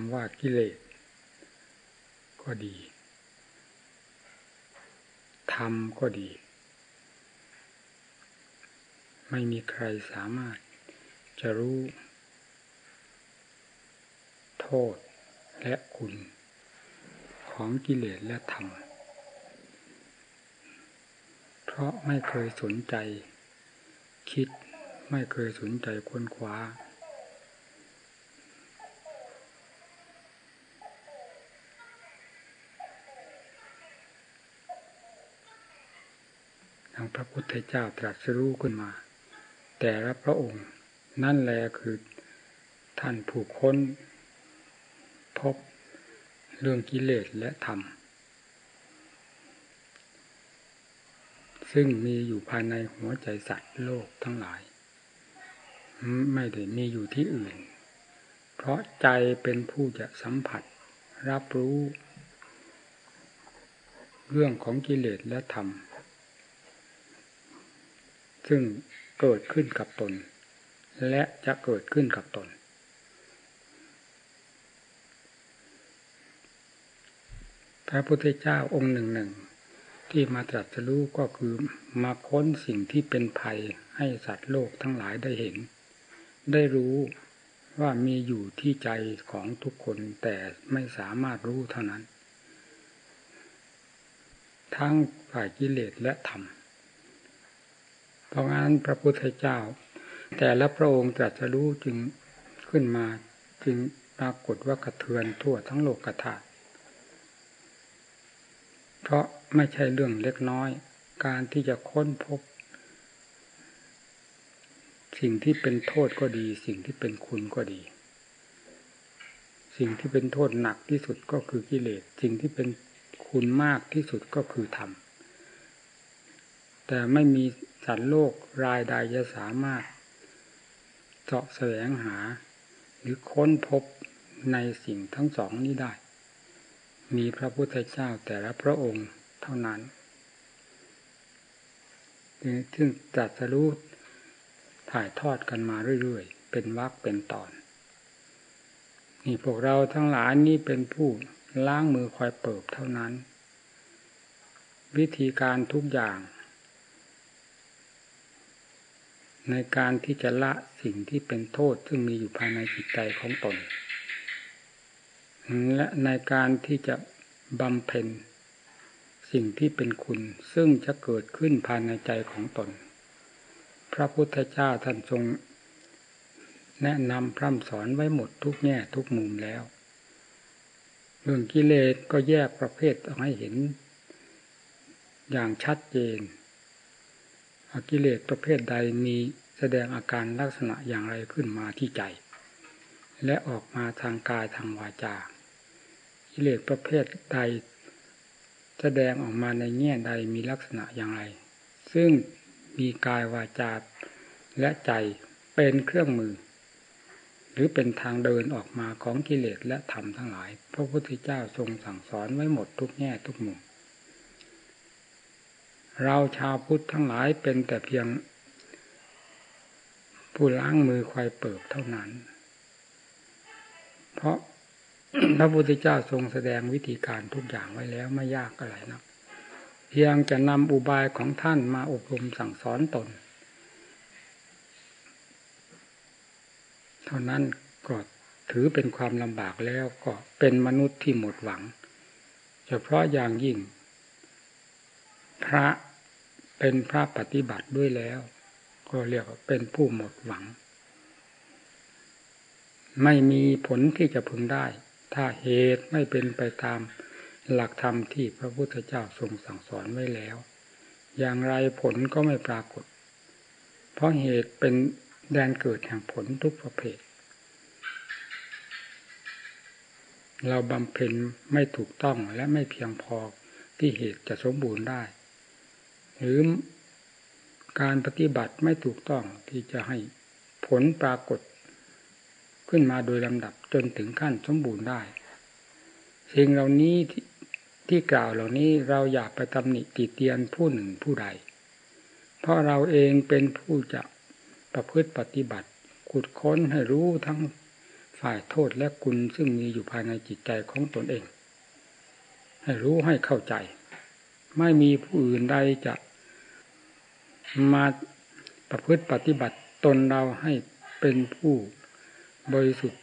ำว่ากิเลสก็ดีธรรมก็ดี ไม่มีใครสามารถจะรู้ โทษและคุณของกิเลสและธรรม เพราะไม่เคยสนใจ คิดไม่เคยสนใจค้นคว้าทาง พุทธเจ้าตรัสรู้ขึ้นมา แต่ละพระองค์ นั่นแหละคือท่านผู้ค้น พบเรื่องกิเลสและธรรม ซึ่งมีอยู่ภายในหัวใจสัตว์โลกทั้งหลาย ไม่ได้มีอยู่ที่อื่น เพราะใจเป็นผู้จะสัมผัสรับรู้ เรื่องของกิเลสและธรรม ซึ่งเกิดขึ้นกับตน และจะเกิดขึ้นกับตน พระพุทธเจ้าองค์หนึ่งหนึ่งที่มาตรัสรู้ก็คือมาค้นสิ่งที่เป็นภัยให้สัตว์โลกทั้งหลายได้เห็น ได้รู้ว่ามีอยู่ที่ใจของทุกคนแต่ไม่สามารถรู้เท่านั้น ทั้งฝ่ายกิเลสและธรรม เพราะงั้นพระพุทธเจ้า แต่ละพระองค์ตรัสรู้จึงขึ้นมาจึงปรากฏว่ากระเทือนทั่วทั้งโลกธาตุเพราะไม่ใช่เรื่องเล็กน้อย การที่จะค้นพบ สิ่งที่เป็นโทษก็ดี สิ่งที่เป็นคุณก็ดี สิ่งที่เป็นโทษหนักที่สุดก็คือกิเลสสิ่งที่เป็นคุณมากที่สุดก็คือธรรมแต่ไม่มี สัตว์โลกรายใดจะสามารถเจาะแสวงหา หรือค้นพบในสิ่งทั้งสองนี้ได้ มีพระพุทธเจ้าแต่ละพระองค์เท่านั้นซึ่งจัดสรู้ถ่ายทอดกันมาเรื่อยๆ เป็นวักเป็นตอน นี่พวกเราทั้งหลายนี่เป็นผู้ล้างมือคอยเปิบเท่านั้น วิธีการทุกอย่าง ในการที่จะละสิ่งที่เป็นโทษซึ่งมีอยู่ภายในจิตใจของตน และในการที่จะบำเพ็ญสิ่งที่เป็นคุณซึ่งจะเกิดขึ้นภายในใจของตน พระพุทธเจ้าท่านทรง แนะนำพร่ำสอนไว้หมดทุกแง่ทุกมุมแล้ว เรื่องกิเลสก็แยกประเภทออกให้เห็น อย่างชัดเจน กิเลสประเภทใดมีแสดงอาการลักษณะอย่างไรขึ้นมาที่ใจ และออกมาทางกายทางวาจา กิเลสประเภทใด แสดงออกมาในแง่ใดมีลักษณะอย่างไร ซึ่งมีกายวาจาและใจเป็นเครื่องมือ หรือเป็นทางเดินออกมาของกิเลสและธรรมทั้งหลาย พระพุทธเจ้าทรงสั่งสอนไว้หมดทุกแง่ทุกมุม เราชาวพุทธทั้งหลายเป็นแต่เพียง ผู้ล้างมือควายเปิบเท่านั้น เพราะพระพุทธเจ้าทรงแสดงวิธีการทุกอย่างไว้แล้วไม่ยากอะไรนะเพียงจะนำอุบายของท่านมาอบรมสั่งสอนตน เท่านั้นก็ถือเป็นความลำบากแล้วก็เป็นมนุษย์ที่หมดหวัง เฉพาะอย่างยิ่ง พระเป็นพระปฏิบัติด้วยแล้ว ก็เรียกว่าเป็นผู้หมดหวัง ไม่มีผลที่จะพึงได้ ถ้าเหตุไม่เป็นไปตามหลักธรรมที่พระพุทธเจ้าทรงสั่งสอนไว้แล้ว อย่างไรผลก็ไม่ปรากฏ เพราะเหตุเป็นแดนเกิดแห่งผลทุกประเภท เราบำเพ็ญไม่ถูกต้องและไม่เพียงพอที่เหตุจะสมบูรณ์ได้ หรือการปฏิบัติไม่ถูกต้องที่จะให้ผลปรากฏขึ้นมาโดยลำดับจนถึงขั้นสมบูรณ์ได้ สิ่งเหล่านี้ทที่กล่าวเหล่านี้เราอยากไปตำหนิติเตียนผู้หนึ่งผู้ใด เพราะเราเองเป็นผู้จะประพฤติปฏิบัติขุดค้นให้รู้ทั้งฝ่ายโทษและคุณซึ่งมีอยู่ภายในจิตใจของตนเอง ให้รู้ให้เข้าใจ ไม่มีผู้อื่นใดจะมาประพฤติปฏิบัติตนเราให้เป็นผู้บริสุทธิ์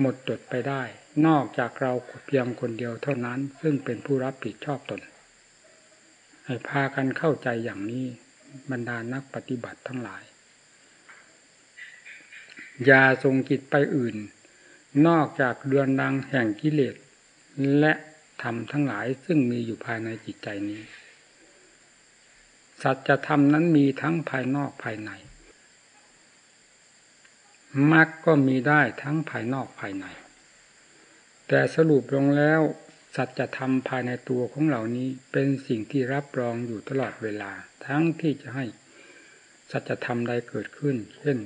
หมดจดไปได้ นอกจากเราเพียงคนเดียวเท่านั้น ซึ่งเป็นผู้รับผิดชอบตน ให้พากันเข้าใจอย่างนี้บรรดานักปฏิบัติทั้งหลาย อย่าทรงจิตไปอื่น นอกจากเรือนดังแห่งกิเลสและ ธรรมทั้งหลายซึ่งมีอยู่ภายในจิตใจนี้ สัจธรรมนั้นมีทั้งภายนอกภายในมรรคก็มีได้ทั้งภายนอกภายใน แต่สรุปลงแล้ว สัจธรรมภายในตัวของเหล่านี้เป็นสิ่งที่รับรองอยู่ตลอดเวลา ทั้งที่จะให้สัจธรรมใดเกิดขึ้น เช่น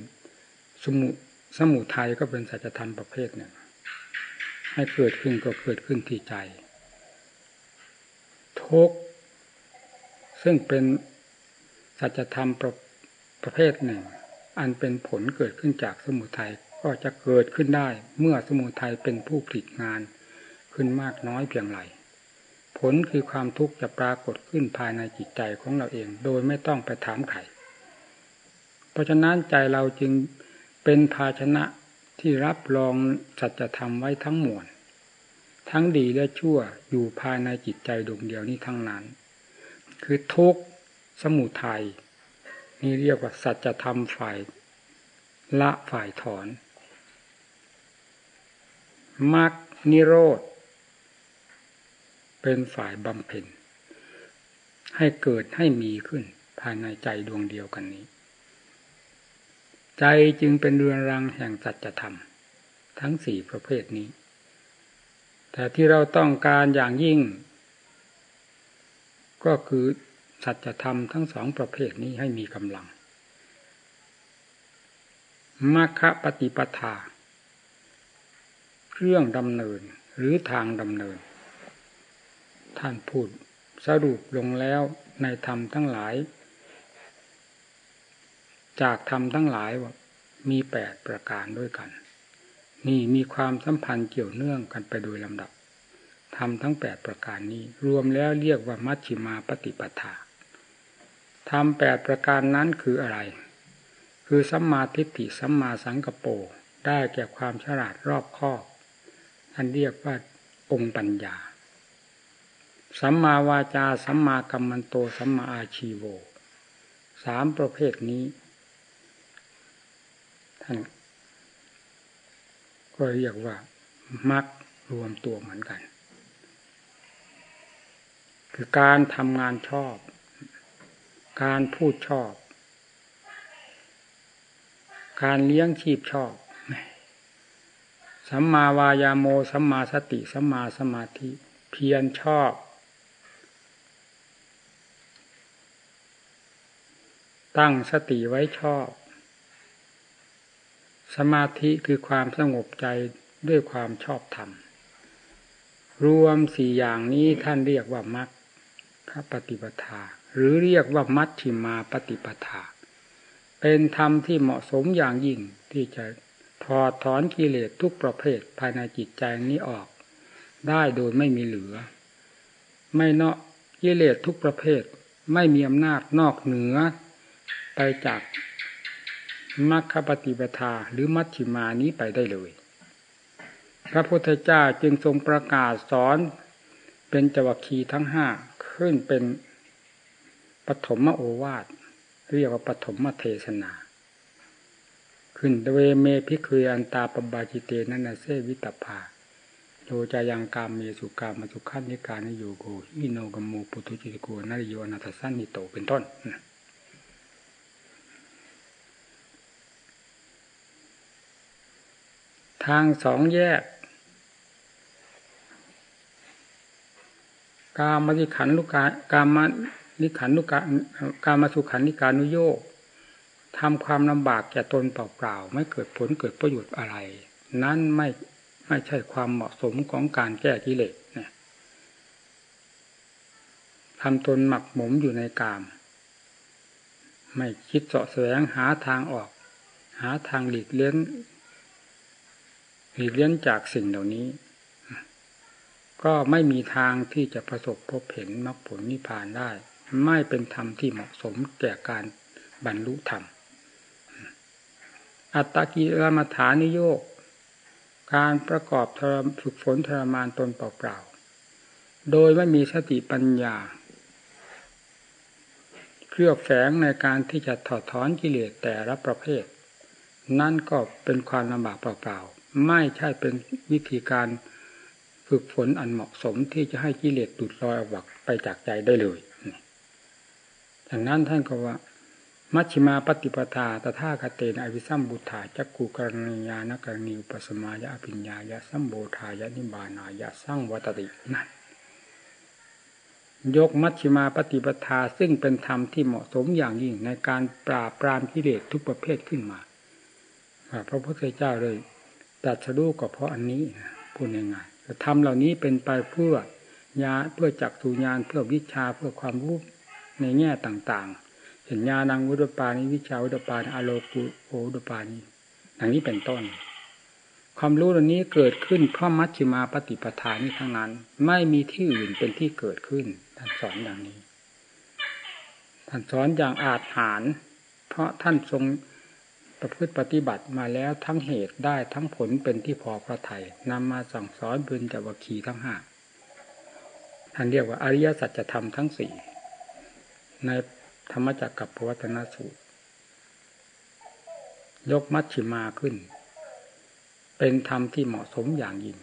สมุสมุทัยก็เป็นสัจธรรมประเภทหนึ่งให้เกิดขึ้นก็เกิดขึ้นที่ใจ ทุกซึ่งเป็นสัจธรรมประประเภทหนึ่ง อันเป็นผลเกิดขึ้นจากสมุทัยก็จะเกิดขึ้นได้เมื่อสมุทัยเป็นผู้ผลิตงานขึ้นมากน้อยเพียงไรผลคือความทุกข์จะปรากฏขึ้นภายในจิตใจของเราเอง โดยไม่ต้องไปถามใครเพราะฉะนั้นใจเราจึงเป็นภาชนะที่รับรองสัจธรรมไว้ทั้งมวล ทั้งดีและชั่วอยู่ภายในจิตใจดวงเดียวนี้ทั้งนั้น คือทุกสมุทัยนี่เรียกว่าสัจธรรมฝ่ายละฝ่ายถอนมรรคนิโรธ เป็นฝ่ายบำเพ็ญ ให้เกิดให้มีขึ้นภายในใจดวงเดียวกันนี้ ใจจึงเป็นเรือนรังแห่งสัจธรรม ทั้งสี่ประเภทนี้ แต่ที่เราต้องการอย่างยิ่ง ก็คือสัจธรรมทั้งสองประเภทนี้ให้มีกำลังมัคคปฏิปทา เครื่องดำเนินหรือทางดำเนิน ท่านพูดสรุปลงแล้วในธรรมทั้งหลาย จากธรรมทั้งหลายมีแปดประการด้วยกัน นี่มีความสัมพันธ์เกี่ยวเนื่องกันไปโดยลำดับทำทั้งแปดประการนี้ รวมแล้วเรียกว่ามัชฌิมาปฏิปทาทำแปดประการนั้นคืออะไร คือสัมมาทิฏฐิสัมมาสังกปรได้แก่ความฉลาดรอบคอบอันเรียกว่าองค์ปัญญา สัมมาวาจา สัมมากัมมันโต สัมมาอาชีโว สามประเภทนี้ท่าน ก็เรียกว่ามักรวมตัวเหมือนกัน คือการทำงานชอบ การพูดชอบ การเลี้ยงชีพชอบสัมมาวายาโมสัมมาสติสัมมาสมาธิเพียรชอบ ตั้งสติไว้ชอบ สมาธิคือความสงบใจด้วยความชอบธรรม รวมสี่อย่างนี้ท่านเรียกว่ามรรคปฏิปทา หรือเรียกว่ามัชชิมาปฏิปทา เป็นธรรมที่เหมาะสมอย่างยิ่งที่จะถอดถอนกิเลสทุกประเภทภายในจิตใจนี้ออก ได้โดยไม่มีเหลือ ไม่เนาะกิเลสทุกประเภทไม่มีอำนาจนอกเหนือ ไปจาก มัคคปฏิปทาหรือมัชชิมานี้ไปได้เลย พระพุทธเจ้าจึงทรงประกาศสอนเบญจวัคคีย์ทั้งห้าขึ้นเป็นปฐมโอวาทเรียกว่าปฐมเทศนา ขึ้น เทวเม ภิกขเว อันตาปัพพะชิเตนะ นะ เสวิตัพพาโยจายังกาเมสุกามะสุขัลลิกานุโยโค หีโน คัมโม โปถุชชะนิโก อะนะริโย อะนัตถะสัญหิโตเป็นต้น ทางสองแยก กามติขันลุกากามนิขันนุกาการมาสุขันนิการนุโยกทำความลำบากแก่ตนเปล่าๆไม่เกิดผลเกิดประโยชน์อะไร นั้นไม่ไม่ใช่ความเหมาะสมของการแก้กิเลสเนี่ยทำตนหมักหมมอยู่ในกาม ไม่คิดเสาะแสวงหาทางออก หาทางหลีกเลี้ยง หลีกเลี่ยงจากสิ่งเหล่านี้ ก็ไม่มีทางที่จะประสบพบเห็นมรรคผลนิพพานได้ ไม่เป็นธรรมที่เหมาะสมแก่การบรรลุธรรม อัตตกิรมฐานิโยกการประกอบฝึกฝนทรมานตนเปล่าๆ โดยไม่มีสติปัญญา เครือบแฝงในการที่จะถอดถอนกิเลสแต่ละประเภท นั่นก็เป็นความลำบากเปล่าๆ ไม่ใช่เป็นวิธีการฝึกฝนอันเหมาะสมที่จะให้กิเลสดุดลอยออกไปจากใจได้เลยดังนั้นท่านก็ว่า มัชฌิมาปฏิปทาตถาคเตนอวิสัมบุธาจักกูกรณียานกรณีปัสมายะอภิญญายะสัมโบธายะนิบานายะสร้างวัตตินั่นยกมัชฌิมาปฏิปทาซึ่งเป็นธรรมที่เหมาะสมอย่างยิ่งในการปราบปรามกิเลสทุกประเภทขึ้นมาพระพุทธเจ้าเลย ตัดสรู้ก็เพราะอันนี้พูดง่ายๆธรรมเหล่านี้เป็นไปเพื่อยาเพื่อจักสุญาณเพื่อวิชาเพื่อความรู้ในแง่ต่างๆเห็นญาณังวุตปานิวิชาวุตปานิอโลกุโอวุตปานิอย่างนี้เป็นต้น ความรู้เหล่านี้เกิดขึ้นเพราะมัชฌิมาปฏิปทานี้ทั้งนั้น ไม่มีที่อื่นเป็นที่เกิดขึ้นท่านสอนอย่างนี้ท่านสอนอย่างอาจหาร เพราะท่านทรง ประพฤติปฏิบัติมาแล้วทั้งเหตุได้ทั้งผลเป็นที่พอพระไทยนำมาสั่งสอนบุญจักวคีทั้งห้าท่านเรียกว่าอริยสัจธรรมทั้งสี่ในธรรมจักรกับพวัตนสูตร ยกมัชชิมาขึ้น เป็นธรรมที่เหมาะสมอย่างยิ่ง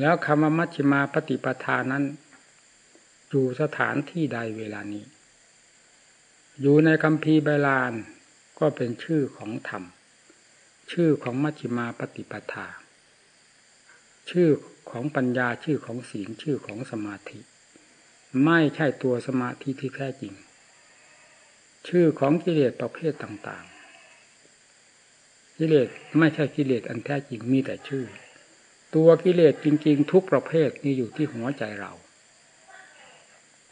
แล้วคำว่ามัชชิมาปฏิปทานั้น อยู่สถานที่ใดเวลานี้ อยู่ในคำพีไบาลาน ก็เป็นชื่อของธรรม ชื่อของมัชฌิมาปฏิปทา ชื่อของปัญญาชื่อของศีลชื่อของสมาธิ ไม่ใช่ตัวสมาธิที่แท้จริง ชื่อของกิเลสประเภทต่างๆ กิเลสไม่ใช่กิเลสอันแท้จริงมีแต่ชื่อ ตัวกิเลสจริง ๆ ทุกประเภทนี่อยู่ที่หัวใจเรา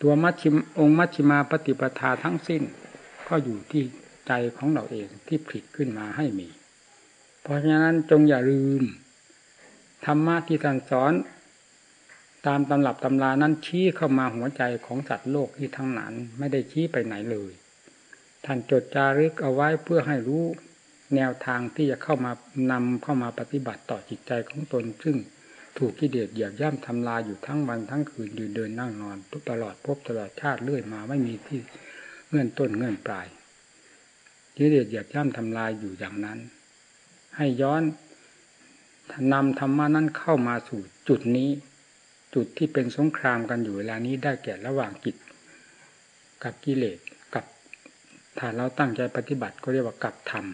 ตัวมัชชิมองค์มัชชิมาปฏิปทาทั้งสิ้นก็อยู่ที่ ใจของเราเองที่ผลิตขึ้นมาให้มี เพราะฉะนั้นจงอย่าลืมธรรมะที่ท่านสอน ตามตำรับตำรานั้นชี้เข้ามาหัวใจของสัตว์โลกที่ทั้งนั้นไม่ได้ชี้ไปไหนเลย ท่านจดจารึกเอาไว้เพื่อให้รู้แนวทางที่จะเข้ามานำเข้ามาปฏิบัติต่อจิตใจของตน ซึ่งถูกกิเลสเหยียบย่ำทำลายอยู่ทั้งวันทั้งคืนยืนเดินนั่งนอนตลอดพบตลอดชาติเรื่อยมาไม่มีที่เงื่อนต้นเงื่อนปลาย กิเลสเหยียบย่ำทำลายอยู่อย่างนั้น ให้ย้อนนำธรรมานั้นเข้ามาสู่จุดนี้ จุดที่เป็นสงครามกันอยู่เวลานี้ได้แก่ระหว่างจิตกับกิเลสกับถ้าเราตั้งใจปฏิบัติก็เรียกว่ากับธรรม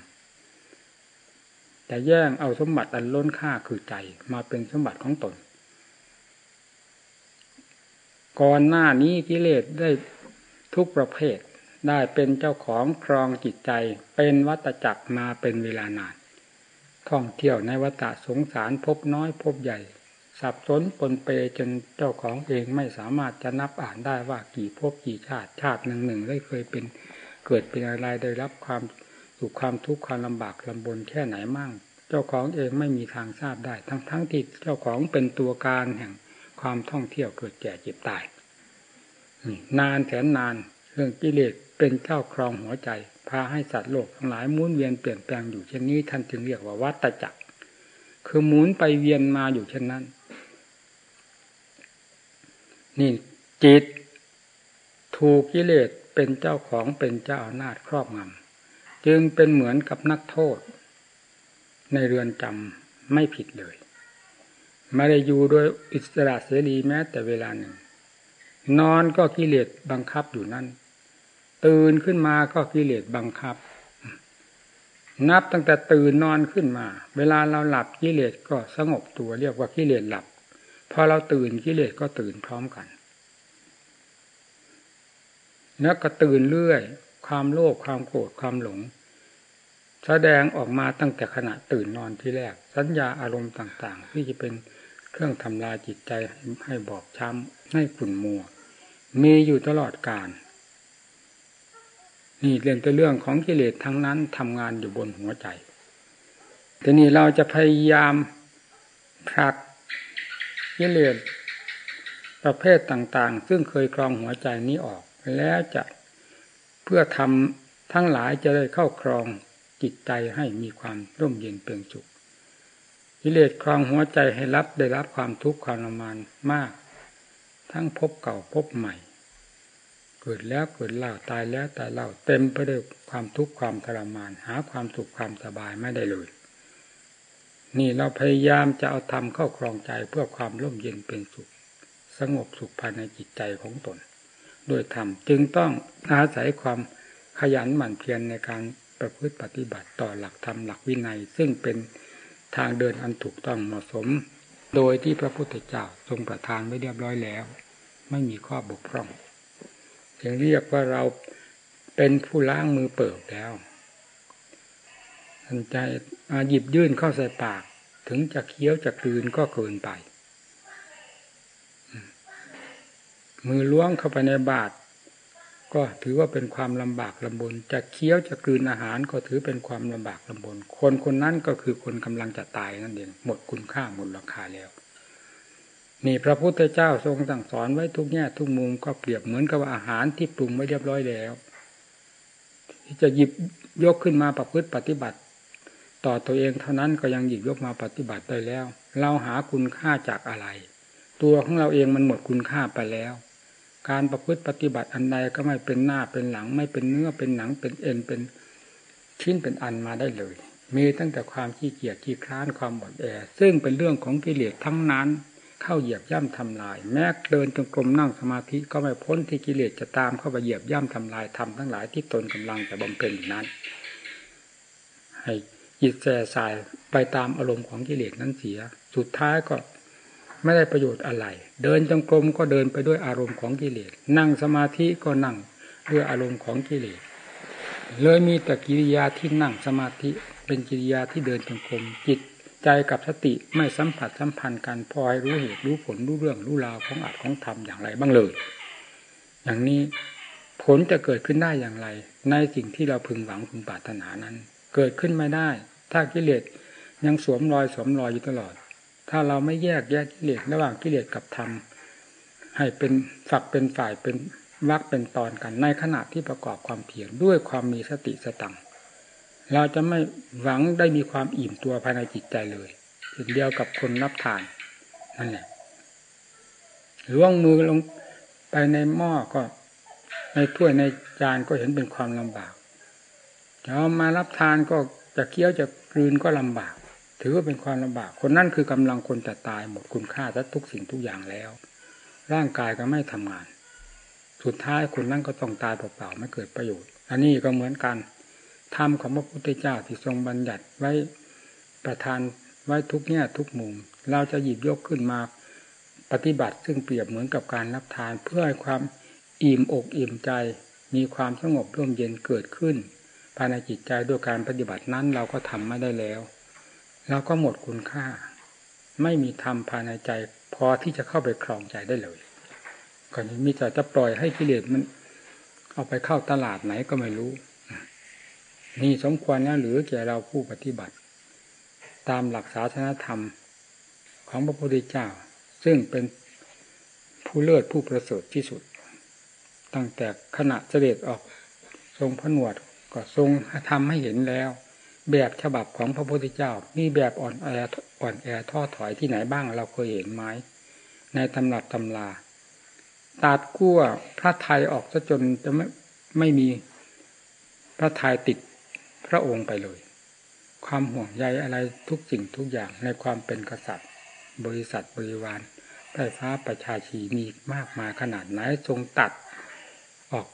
แต่แย่งเอาสมบัติอันล้นค่าคือใจมาเป็นสมบัติของตน ก่อนหน้านี้กิเลสได้ทุกประเภท ได้เป็นเจ้าของครองจิตใจ เป็นวัตจักรมาเป็นเวลานาน ท่องเที่ยวในวัฏสงสารพบน้อยพบใหญ่ สับสนปนเปจนเจ้าของเองไม่สามารถจะนับอ่านได้ว่ากี่พบกี่ชาติชาติหนึ่งหนึ่งได้เคยเป็นเกิดเป็นอะไรได้รับความสุขความทุกข์ความลำบากลำบนแค่ไหนมั่ง เจ้าของเองไม่มีทางทราบได้ ทั้งทั้งที่เจ้าของเป็นตัวการแห่งความท่องเที่ยวเกิดแก่เจ็บตายนานแสนนาน เรื่องกิเลสเป็นเจ้าครองหัวใจ พาให้สัตว์โลกทั้งหลายหมุนเวียนเปลี่ยนแปลงอยู่เช่นนี้ท่านจึงเรียกว่าวัตจักร คือหมุนไปเวียนมาอยู่เช่นนั้น นี่จิตถูกกิเลสเป็นเจ้าของเป็นเจ้าอำนาจครอบงำจึงเป็นเหมือนกับนักโทษ ในเรือนจำไม่ผิดเลยไม่ได้อยู่โดยอิสระเสรีแม้แต่เวลาหนึ่ง นอนก็กิเลสบังคับอยู่นั่น ตื่นขึ้นมาก็กิเลสบังคับ นับตั้งแต่ตื่นนอนขึ้นมา เวลาเราหลับกิเลสก็สงบตัวเรียกว่ากิเลสหลับ พอเราตื่นกิเลสก็ตื่นพร้อมกัน แล้วก็ตื่นเรื่อย ความโลภความโกรธความหลง แสดงออกมาตั้งแต่ขณะตื่นนอนที่แรก สัญญาอารมณ์ต่าง ๆ ที่จะเป็นเครื่องทำลายจิตใจให้บอบช้ำให้ขุ่นมัวมีอยู่ตลอดกาล นี่เรื่องแต่เรื่องของกิเลสทั้งนั้นทำงานอยู่บนหัวใจทีนี้เราจะพยายามผลักกิเลสประเภทต่างๆ ซึ่งเคยครองหัวใจนี้ออก แล้วจะเพื่อทำทั้งหลายจะได้เข้าครองจิตใจให้มีความร่มเย็นเป็นสุขกิเลสครองหัวใจให้รับได้รับความทุกข์ความทรมานมาก ทั้งพบเก่าพบใหม่ เกิดแล้วเกิดเล่าตายแล้วตายเล่าเต็มไปด้วยความทุกข์ความทรมาน หาความสุขความสบายไม่ได้เลย นี่เราพยายามจะเอาธรรมเข้าครองใจเพื่อความร่มเย็นเป็นสุข สงบสุขภายในจิตใจของตน โดยธรรมจึงต้องอาศัยความขยันหมั่นเพียรในการประพฤติปฏิบัติต่อหลักธรรมหลักวินัย ซึ่งเป็นทางเดินอันถูกต้องเหมาะสม โดยที่พระพุทธเจ้าทรงประทานไว้เรียบร้อยแล้ว ไม่มีข้อบกพร่อง จึงเรียกว่าเราเป็นผู้ล้างมือเปิดแล้วทันใจหยิบยื่นเข้าใส่ปาก ถึงจะเคี้ยวจะกลืนก็เกินไป มือล้วงเข้าไปในบาตรก็ถือว่าเป็นความลำบากลำบน จะเคี้ยวจะกลืนอาหารก็ถือเป็นความลำบากลำบน คนคนนั้นก็คือคนกำลังจะตายนั่นเองหมดคุณค่าหมดราคาแล้ว นี่พระพุทธเจ้าทรงสั่งสอนไว้ทุกแง่ทุกมุมก็เปรียบเหมือนกับอาหารที่ปรุงไว้เรียบร้อยแล้ว ที่จะหยิบยกขึ้นมาประพฤติปฏิบัติ ต่อตัวเองเท่านั้นก็ยังหยิบยกมาปฏิบัติได้แล้ว เราหาคุณค่าจากอะไร ตัวของเราเองมันหมดคุณค่าไปแล้ว การประพฤติปฏิบัติอันใดก็ไม่เป็นหน้าเป็นหลัง ไม่เป็นเนื้อเป็นหนังเป็นเอ็นเป็นชิ้นเป็นอันมาได้เลย มีตั้งแต่ความขี้เกียจขี้คร้านความหมดแอซึ่งเป็นเรื่องของกิเลสทั้งนั้น เข้าเหยียบย่ำทำลาย แม้เดินจงกรมนั่งสมาธิก็ไม่พ้นที่กิเลสจะตามเข้าไปเหยียบย่ำทำลายทำทั้งหลายที่ตนกำลังจะบำเพ็ญนั้น ให้จิตแส่สายไปตามอารมณ์ของกิเลสนั้นเสีย สุดท้ายก็ไม่ได้ประโยชน์อะไร เดินจงกรมก็เดินไปด้วยอารมณ์ของกิเลส นั่งสมาธิก็นั่งด้วยอารมณ์ของกิเลส เลยมีแต่กิริยาที่นั่งสมาธิเป็นกิริยาที่เดินจงกรมจิต ใจกับสติไม่สัมผัสสัมพันธ์กันพอให้รู้เหตุรู้ผลรู้เรื่องรู้ราวของอัดของธรรมอย่างไรบ้างเลย อย่างนี้ผลจะเกิดขึ้นได้อย่างไร ในสิ่งที่เราพึงหวังพึงปรารถนานั้น เกิดขึ้นไม่ได้ ถ้ากิเลสยังสวมรอยสวมรอยอยู่ตลอด ถ้าเราไม่แยกแยกกิเลสระหว่างกิเลสกับธรรมให้เป็นฝักเป็นฝ่ายเป็นวักเป็นตอนกันในขณะที่ประกอบความเพียรด้วยความมีสติสตัง เราจะไม่หวังได้มีความอิ่มตัวภายในจิตใจเลยเช่นเดียวกับคนรับทานนั่นแหละล่วงมือลงไปในหม้อก็ ในถ้วยในจานก็เห็นเป็นความลำบากจะเอามารับทานก็จะเคี้ยวจะกลืนก็ลำบาก ถือว่าเป็นความลำบาก คนนั่นคือกำลังคนจะตายหมดคุณค่าและทุกสิ่งทุกอย่างแล้ว ร่างกายก็ไม่ทำงาน สุดท้ายคนนั่นก็ต้องตายเปล่าๆไม่เกิดประโยชน์ อันนี้ก็เหมือนกัน ธรรมของพระพุทธเจ้าที่ทรงบัญญัติไว้ประทานไว้ทุกแง่ทุกมุม เราจะหยิบยกขึ้นมาปฏิบัติซึ่งเปรียบเหมือนกับการรับทาน เพื่อให้ความอิ่มอกอิ่มใจ มีความสงบร่มเย็นเกิดขึ้นภายในจิตใจด้วยการปฏิบัตินั้นเราก็ทำไม่ได้แล้วเราก็หมดคุณค่า ไม่มีธรรมภายในใจ พอที่จะเข้าไปครองใจได้เลยก่อนมีแต่จะปล่อยให้กิเลสมัน เอาไปเข้าตลาดไหนก็ไม่รู้ นี่สมควรนะหรือแก่เราผู้ปฏิบัติ ตามหลักศาสนธรรมของพระพุทธเจ้า ซึ่งเป็นผู้เลิศผู้ประเสริฐที่สุด ตั้งแต่ขณะเสด็จออกทรงผนวดก็ทรงทำให้เห็นแล้ว แบบฉบับของพระพุทธเจ้า มีแบบอ่อนแออ่อนแอท้อถอยที่ไหนบ้างเราเคยเห็นไหมในตำรับตำลาตัดกั้วพระไทยออกซะจนจะไม่ไม่มีพระไทยติด พระองค์ไปเลย ความห่วงใยอะไรทุกสิ่งทุกอย่างในความเป็นกษัตริย์ บริษัทบริวารไฟฟ้าประชาชีมีมากมายขนาดไหนทรงตัดออก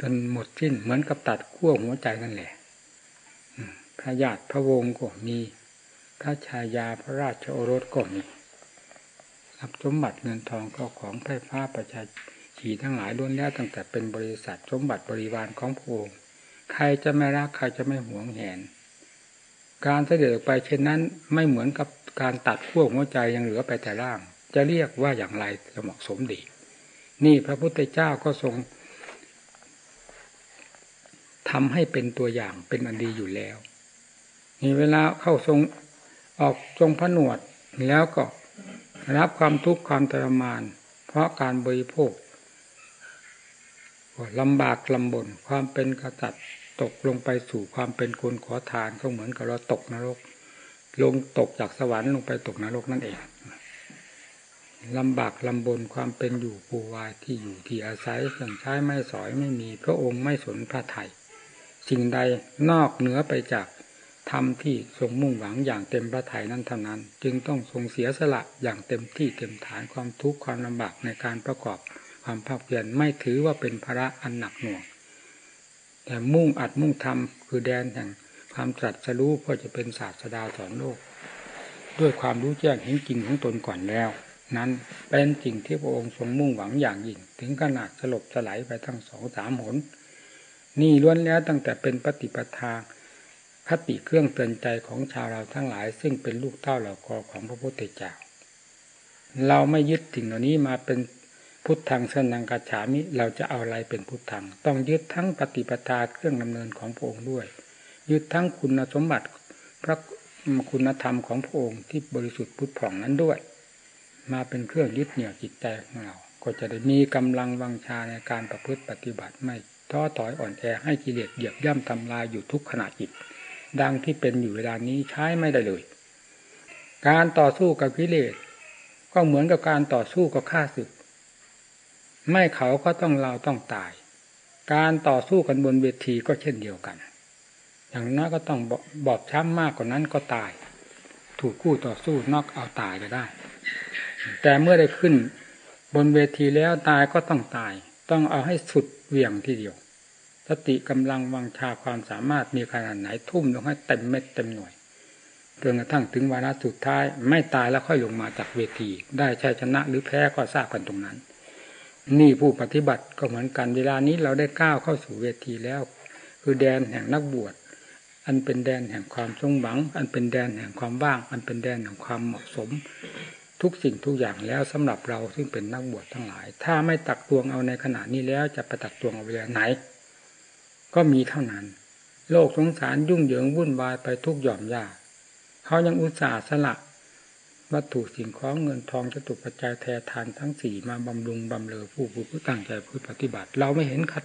จนหมดสิ้นเหมือนกับตัดขั้วหัวใจนั่นแหละพระญาติพระวงศ์ก็มี พระชายาพระราชโอรสก็มีรับสมบัติเงินทองก็ของไฟฟ้าประชาชีทั้งหลายล้วนแล้วตั้งแต่เป็นบริษัทสมบัติบริวารของพระองค์ ใครจะไม่รักใครจะไม่หวงแหน การเสด็จไปเช่นนั้นไม่เหมือนกับการตัดขั้วหัวใจยังเหลือไปแต่ร่าง จะเรียกว่าอย่างไรจะเหมาะสมดี นี่พระพุทธเจ้าก็ทรงทำให้เป็นตัวอย่างเป็นอันดีอยู่แล้วนี่เวลาเข้าทรงออกทรงพระหนวดแล้วก็รับความทุกข์ความทรมาน เพราะการบริโภค ลำบากลำบนความเป็นกษัตริย์ตกลงไปสู่ความเป็นคนขอทานก็เหมือนกับเราตกนรก ลงตกจากสวรรค์ลงไปตกนรกนั่นเองลำบากลำบนความเป็นอยู่ปูวายที่อยู่ที่อาศัยเครื่องใช้ไม่สอยไม่มี พระองค์ไม่สนพระไทยสิ่งใดนอกเหนือไปจากธรรมที่ทรงมุ่งหวังอย่างเต็มพระทัยนั้นเท่านั้น จึงต้องทรงเสียสละอย่างเต็มที่เต็มฐานความทุกข์ความลำบากในการประกอบ ความภาคเพียรไม่ถือว่าเป็นภาระอันหนักหน่วง แต่มุ่งอัดมุ่งทำคือแดนแห่งความตรัสรู้เพื่อจะเป็นศาสดาสอนโลก ด้วยความรู้แจ้งเห็นจริงของตนก่อนแล้ว นั้นเป็นสิ่งที่พระองค์ทรงมุ่งหวังอย่างยิ่ง ถึงขนาดสลบสลายไปทั้งสองสามหน นี่ล้วนแล้วตั้งแต่เป็นปฏิปทาคติเครื่องเตือนใจของชาวเราทั้งหลาย ซึ่งเป็นลูกเต้าเหล่ากอของพระพุทธเจ้าเราไม่ยึดสิ่งเหล่านี้มาเป็น พุทธังสนังกาฉามิเราจะเอาอะไรเป็นพุทธัง ต้องยึดทั้งปฏิปทาเครื่องดำเนินของพระองค์ด้วย ยึดทั้งคุณสมบัติพระคุณธรรมของพระองค์ที่บริสุทธิ์พุทธผ่องนั้นด้วย มาเป็นเครื่องยึดเหนี่ยวจิตใจของเรา ก็จะได้มีกำลังวังชาในการประพฤติปฏิบัติไม่ท้อถอยอ่อนแอให้กิเลสเหยียบย่ำทำลายอยู่ทุกขณะจิต ดังที่เป็นอยู่เวลานี้ใช้ไม่ได้เลย การต่อสู้กับกิเลสก็เหมือนกับการต่อสู้กับข้าศึก ไม่เขาก็ต้องเราต้องตาย การต่อสู้กันบนเวทีก็เช่นเดียวกัน อย่างน้อยก็ต้องบอบช้ำมากกว่านั้นก็ตาย ถูกคู่ต่อสู้นอกเอาตายไปได้ แต่เมื่อได้ขึ้น บนเวทีแล้วตายก็ต้องตาย ต้องเอาให้สุดเหวี่ยงทีเดียว สติกำลังวังชาความสามารถมีขนาดไหนทุ่มลงให้เต็มเม็ดเต็มหน่วยจนกระทั่งถึงวาระสุดท้าย ไม่ตายแล้วค่อยลงมาจากเวที ได้ชัยชนะหรือแพ้ก็ทราบกันตรงนั้น นี่ผู้ปฏิบัติก็เหมือนกันเวลานี้เราได้ก้าวเข้าสู่เวทีแล้ว คือแดนแห่งนักบวช อันเป็นแดนแห่งความทรงหวัง อันเป็นแดนแห่งความว่าง อันเป็นแดนแห่งความเหมาะสม ทุกสิ่งทุกอย่างแล้วสำหรับเราซึ่งเป็นนักบวชทั้งหลาย ถ้าไม่ตักตวงเอาในขณะนี้แล้วจะไปตักตวงเอาเวลาไหน ก็มีเท่านั้น โลกสงสารยุ่งเหยิงวุ่นวายไปทุกหย่อมยาเขายังอุตส่าห์สละ วัตถุสิ่งของเงินทองจะตุปัจจัยแทนทานทั้งสี่มาบำรุงบำเรอผู้ผู้ตั้งใจผู้ปฏิบัติ เราไม่เห็นขัด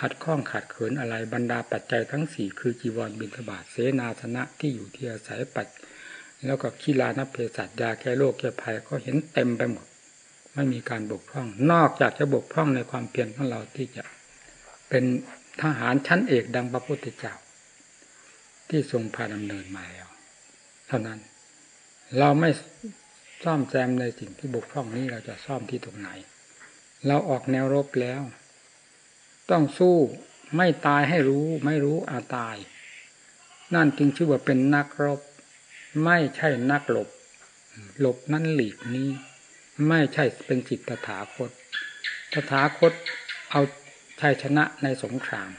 ขัดข้องขัดเขินอะไรบรรดาปัจจัยทั้งสี่คือจีวรบิณฑบาตเสนาสนะที่อยู่ที่อาศัยปัจแล้วก็ขีลานเพศัตยาแก้โรคแก้ภัยก็เห็นเต็มไปหมด ไม่มีการบกพร่อง นอกจากจะบกพร่องในความเพียรของเราที่จะเป็นทหารชั้นเอกดังพระพุทธเจ้า ที่ทรงพาดำเนินมาแล้ว เท่านั้น เราไม่ซ่อมแซมในสิ่งที่บกพร่องนี้เราจะซ่อมที่ตรงไหน เราออกแนวรบแล้ว ต้องสู้ไม่ตายให้รู้ ไม่รู้อาตาย นั่นจึงชื่อว่าเป็นนักรบ ไม่ใช่นักหลบ หลบนั่นหลีกนี้ ไม่ใช่เป็นจิตตถาคตตถาคตเอาชัยชนะในสงคราม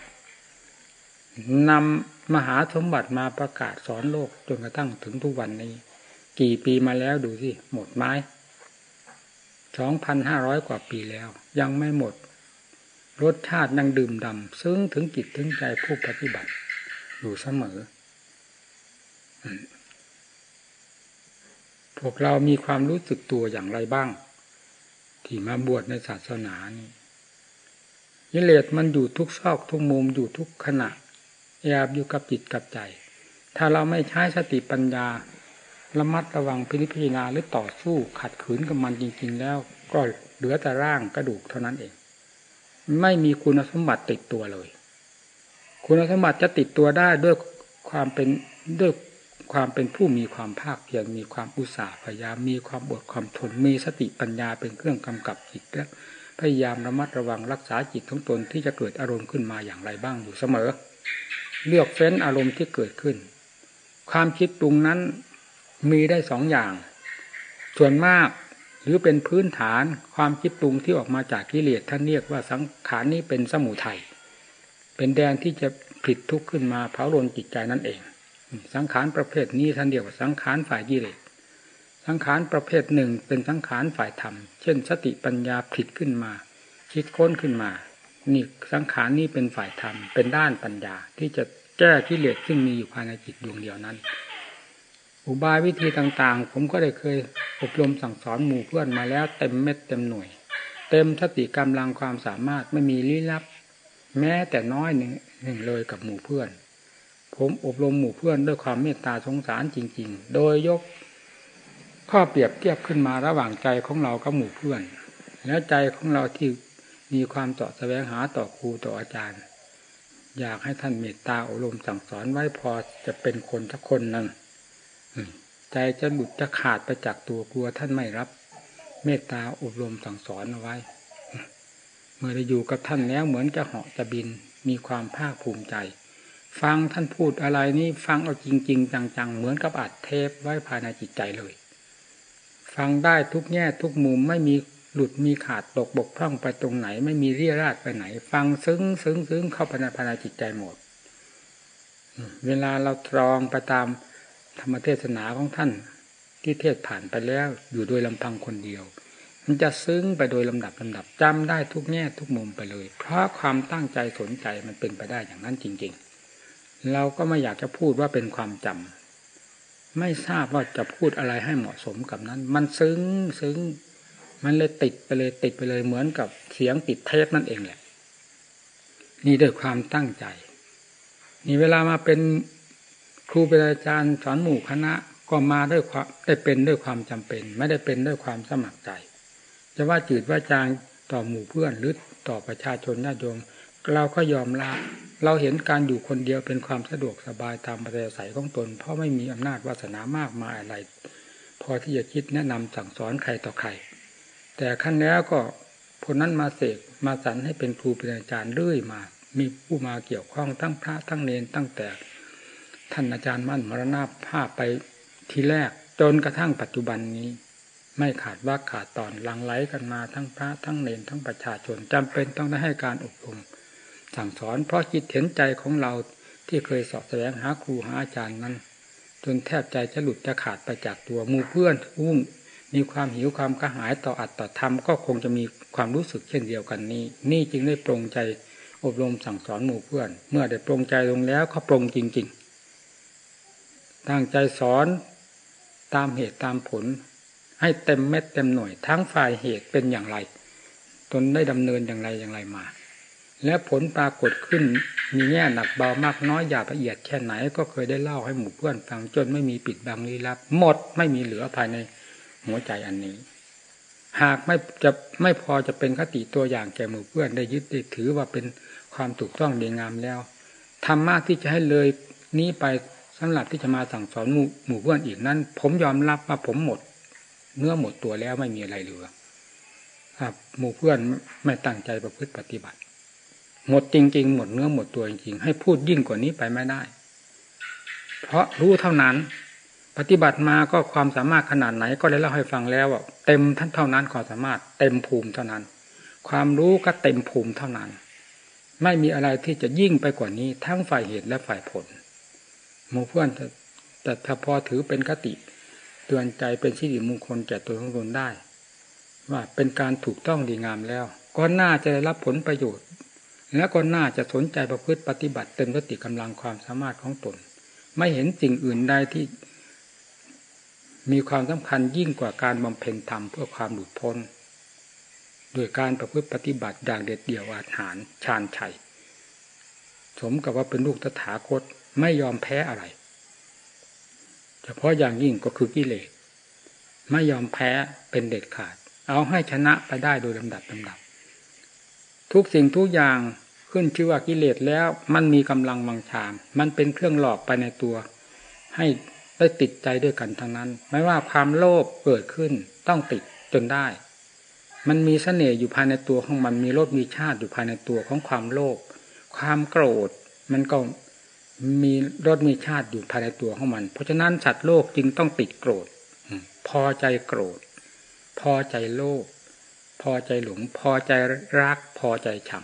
นำมหาสมบัติมาประกาศสอนโลกจนกระทั่งถึงทุกวันนี้ กี่ปีมาแล้วดูสิหมดไหมสองพันห้าร้อยกว่าปีแล้ว ยังไม่หมด รสชาติยังดื่มดำซึ้งถึงจิตถึงใจผู้ปฏิบัติ อยู่เสมอ พวกเรามีความรู้สึกตัวอย่างไรบ้าง ที่มาบวชในศาสนานี้กิเลสมันอยู่ทุกซอกทุกมุมอยู่ทุกขณะแอบอยู่กับจิตกับใจ ถ้าเราไม่ใช้สติปัญญา ระมัดระวังพิจารณาหรือต่อสู้ขัดขืนกับมันจริง ๆ แล้ว ก็เหลือแต่ร่างกระดูกเท่านั้นเอง ไม่มีคุณสมบัติติดตัวเลย คุณสมบัติจะติดตัวได้ด้วยความเป็นด้วยความเป็นผู้มีความภาคเพียรมีความอุตสาห์พยายามมีความอดความทนมีสติปัญญาเป็นเครื่องกำกับจิตและพยายามระมัดระวังรักษาจิตของตนที่จะเกิดอารมณ์ขึ้นมาอย่างไรบ้างอยู่เสมอ เลือกเฟ้นอารมณ์ที่เกิดขึ้น ความคิดปรุงนั้น มีได้สองอย่าง ส่วนมากหรือเป็นพื้นฐานความคิดปรุงที่ออกมาจากกิเลสท่านเรียกว่าสังขารนี้เป็นสมุทัยเป็นแดนที่จะผิดทุกข์ขึ้นมาเผาลนจิตใจนั่นเอง สังขารประเภทนี้ท่านเรียกว่าสังขารฝ่ายกิเลสสังขารประเภทหนึ่งเป็นสังขารฝ่ายธรรม เช่น สติปัญญาผลิตขึ้นมา คิดค้นขึ้นมานี่สังขารนี้เป็นฝ่ายธรรมเป็นด้านปัญญาที่จะแก้กิเลสซึ่งมีอยู่ภายในจิตดวงเดียวนั้น อุบายวิธีต่างๆ ผมก็ได้เคยอบรมสั่งสอนหมู่เพื่อนมาแล้วเต็มเม็ดเต็มหน่วย เต็มสติกำลังความสามารถไม่มีลี้ลับ แม้แต่น้อยหนึ่งหนึ่งเลยกับหมู่เพื่อน ผมอบรมหมู่เพื่อนด้วยความเมตตาสงสารจริง ๆ โดยยกข้อเปรียบเทียบขึ้นมาระหว่างใจของเรากับหมู่เพื่อน แล้วใจของเราที่มีความต่อแสวงหาต่อครูต่ออาจารย์ อยากให้ท่านเมตตาอบรมสั่งสอนไว้พอจะเป็นคนทักคนหนึ่ง ใจจะหลุดจะขาดไปจากตัวกลัวท่านไม่รับ เมตตาอบรมสั่งสอนเอาไว้ เมื่อได้อยู่กับท่านแล้วเหมือนจะเหาะจะบินมีความภาคภูมิใจ ฟังท่านพูดอะไรนี่ฟังเอาจริง ๆ จังๆ เหมือนกับอัดเทปไว้ภายในจิตใจเลย ฟังได้ทุกแง่ทุกมุมไม่มีหลุดมีขาดตกบกพร่องไปตรงไหน ไม่มีเรี่ยราดไปไหน ฟังซึ้งซึ้งซึ้งเข้าไปในภายในจิตใจหมด เวลาเราตรองไปตาม ธรรมเทศนาของท่านที่เทศผ่านไปแล้วอยู่โดยลำพังคนเดียว มันจะซึ้งไปโดยลำดับลำดับจำได้ทุกแง่ทุกมุมไปเลย เพราะความตั้งใจสนใจมันเป็นไปได้อย่างนั้นจริง ๆ เราก็ไม่อยากจะพูดว่าเป็นความจำไม่ทราบว่าจะพูดอะไรให้เหมาะสมกับนั้น มันซึ้งซึ้งมันเลยติดไปเลยติดไปเลยเหมือนกับเสียงติดเทปนั่นเองแหละ นี่ด้วยความตั้งใจ นี่เวลามาเป็น ครูเป็นอาจารย์สอนหมู่คณะก็มาด้วยความได้เป็นด้วยความจำเป็น ไม่ได้เป็นด้วยความสมัครใจ จะว่าจืดว่าจางต่อหมู่เพื่อนหรือต่อประชาชนญาติโยมเราก็ยอมละเราเห็นการอยู่คนเดียวเป็นความสะดวกสบายตามประเสของตน เพราะไม่มีอำนาจวาสนามากมายอะไร พอที่จะคิดแนะนำสั่งสอนใครต่อใคร แต่ขั้นแล้วก็คนนั้นมาเสกมาสรรให้เป็นครูเป็นอาจารย์เรื่อยมา มีผู้มาเกี่ยวข้องทั้งพระทั้งเนนตั้งแต่ ท่านอาจารย์มั่นมรณาภาพไปทีแรก จนกระทั่งปัจจุบันนี้ ไม่ขาดว่าขาดตอนหลังไหลกันมาทั้งพระทั้งเนนทั้งประชาชนจำเป็นต้องได้ให้การอบรมสั่งสอนเพราะจิตเห็นใจของเราที่เคยสอบแสวงหาครูหาอาจารย์นั้น จนแทบใจจะหลุดจะขาดไปจากตัวมูเพื่อนอุ้งมีความหิวความกระหายต่ออัตต่อธรรมก็คงจะมีความรู้สึกเช่นเดียวกันนี้ นี่จึงได้ปรงใจอบรมสั่งสอนหมู่เพื่อน เมื่อได้ปรงใจลงแล้วเขาปรงจริง ๆ ตั้งใจสอนตามเหตุตามผล ให้เต็มเม็ดเต็มหน่วย ทั้งฝ่ายเหตุเป็นอย่างไร ตนได้ดำเนินอย่างไรอย่างไรมา และผลปรากฏขึ้นมีแง่หนักเบามากน้อยหยาบละเอียดแค่ไหน ก็เคยได้เล่าให้หมู่เพื่อนฟังจนไม่มีปิดบังลี้ลับ หมดไม่มีเหลือภายในหัวใจอันนี้ หากไม่จะไม่พอจะเป็นคติตัวอย่างแก่หมู่เพื่อนได้ยึดได้ถือว่าเป็นความถูกต้องดีงามแล้วทำมากที่จะให้เลยนี้ไป สำหรับที่จะมาสั่งสอนหมู่หมู่เพื่อนอีกนั้น ผมยอมรับว่าผมหมด เนื้อหมดตัวแล้วไม่มีอะไรเหลือครับหมู่เพื่อนไม่ตั้งใจประพฤติปฏิบัติ หมดจริง ๆ หมดเนื้อหมดตัวจริงๆ ให้พูดยิ่งกว่านี้ไปไม่ได้ เพราะรู้เท่านั้น ปฏิบัติมาก็ความสามารถขนาดไหนก็ได้เล่าให้ฟังแล้วว่าเต็มท่านเท่านั้นความสามารถเต็มภูมิเท่านั้น ความรู้ก็เต็มภูมิเท่านั้น ไม่มีอะไรที่จะยิ่งไปกว่านี้ทั้งฝ่ายเหตุและฝ่ายผล หมู่เพื่อนแต่ถ้าพอถือเป็นคติเตือนใจเป็นสิริมงคลแก่ตัวของตนได้ ว่าเป็นการถูกต้องดีงามแล้ว ก็น่าจะได้รับผลประโยชน์ และก็น่าจะสนใจประพฤติปฏิบัติเต็มสติกำลังความสามารถของตน ไม่เห็นสิ่งอื่นใดที่ มีความสำคัญยิ่งกว่าการบำเพ็ญธรรมเพื่อความหลุดพ้นโดยการประพฤติปฏิบัติอย่างเด็ดเดี่ยวอาหารชาญชัย สมกับว่าเป็นลูกตถาคต ไม่ยอมแพ้อะไร เฉพาะอย่างยิ่งก็คือกิเลสไม่ยอมแพ้เป็นเด็ดขาด เอาให้ชนะไปได้โดยลำดับลำดับ ทุกสิ่งทุกอย่างขึ้นชื่อว่ากิเลสแล้ว มันมีกำลังวังชาม มันเป็นเครื่องหลอกไปในตัว ให้ได้ติดใจด้วยกันทั้งนั้น ไม่ว่าความโลภเกิดขึ้นต้องติดจนได้ มันมีเสน่ห์อยู่ภายในตัวของมันมีรสมีชาติอยู่ภายในตัวของความโลภความโกรธ มันก็ มีรสมีชาติอยู่ภายในตัวของมัน เพราะฉะนั้นสัตว์โลกจึงต้องติดโกรธ พอใจโกรธ พอใจโลภพอใจหลง พอใจรัก พอใจชัง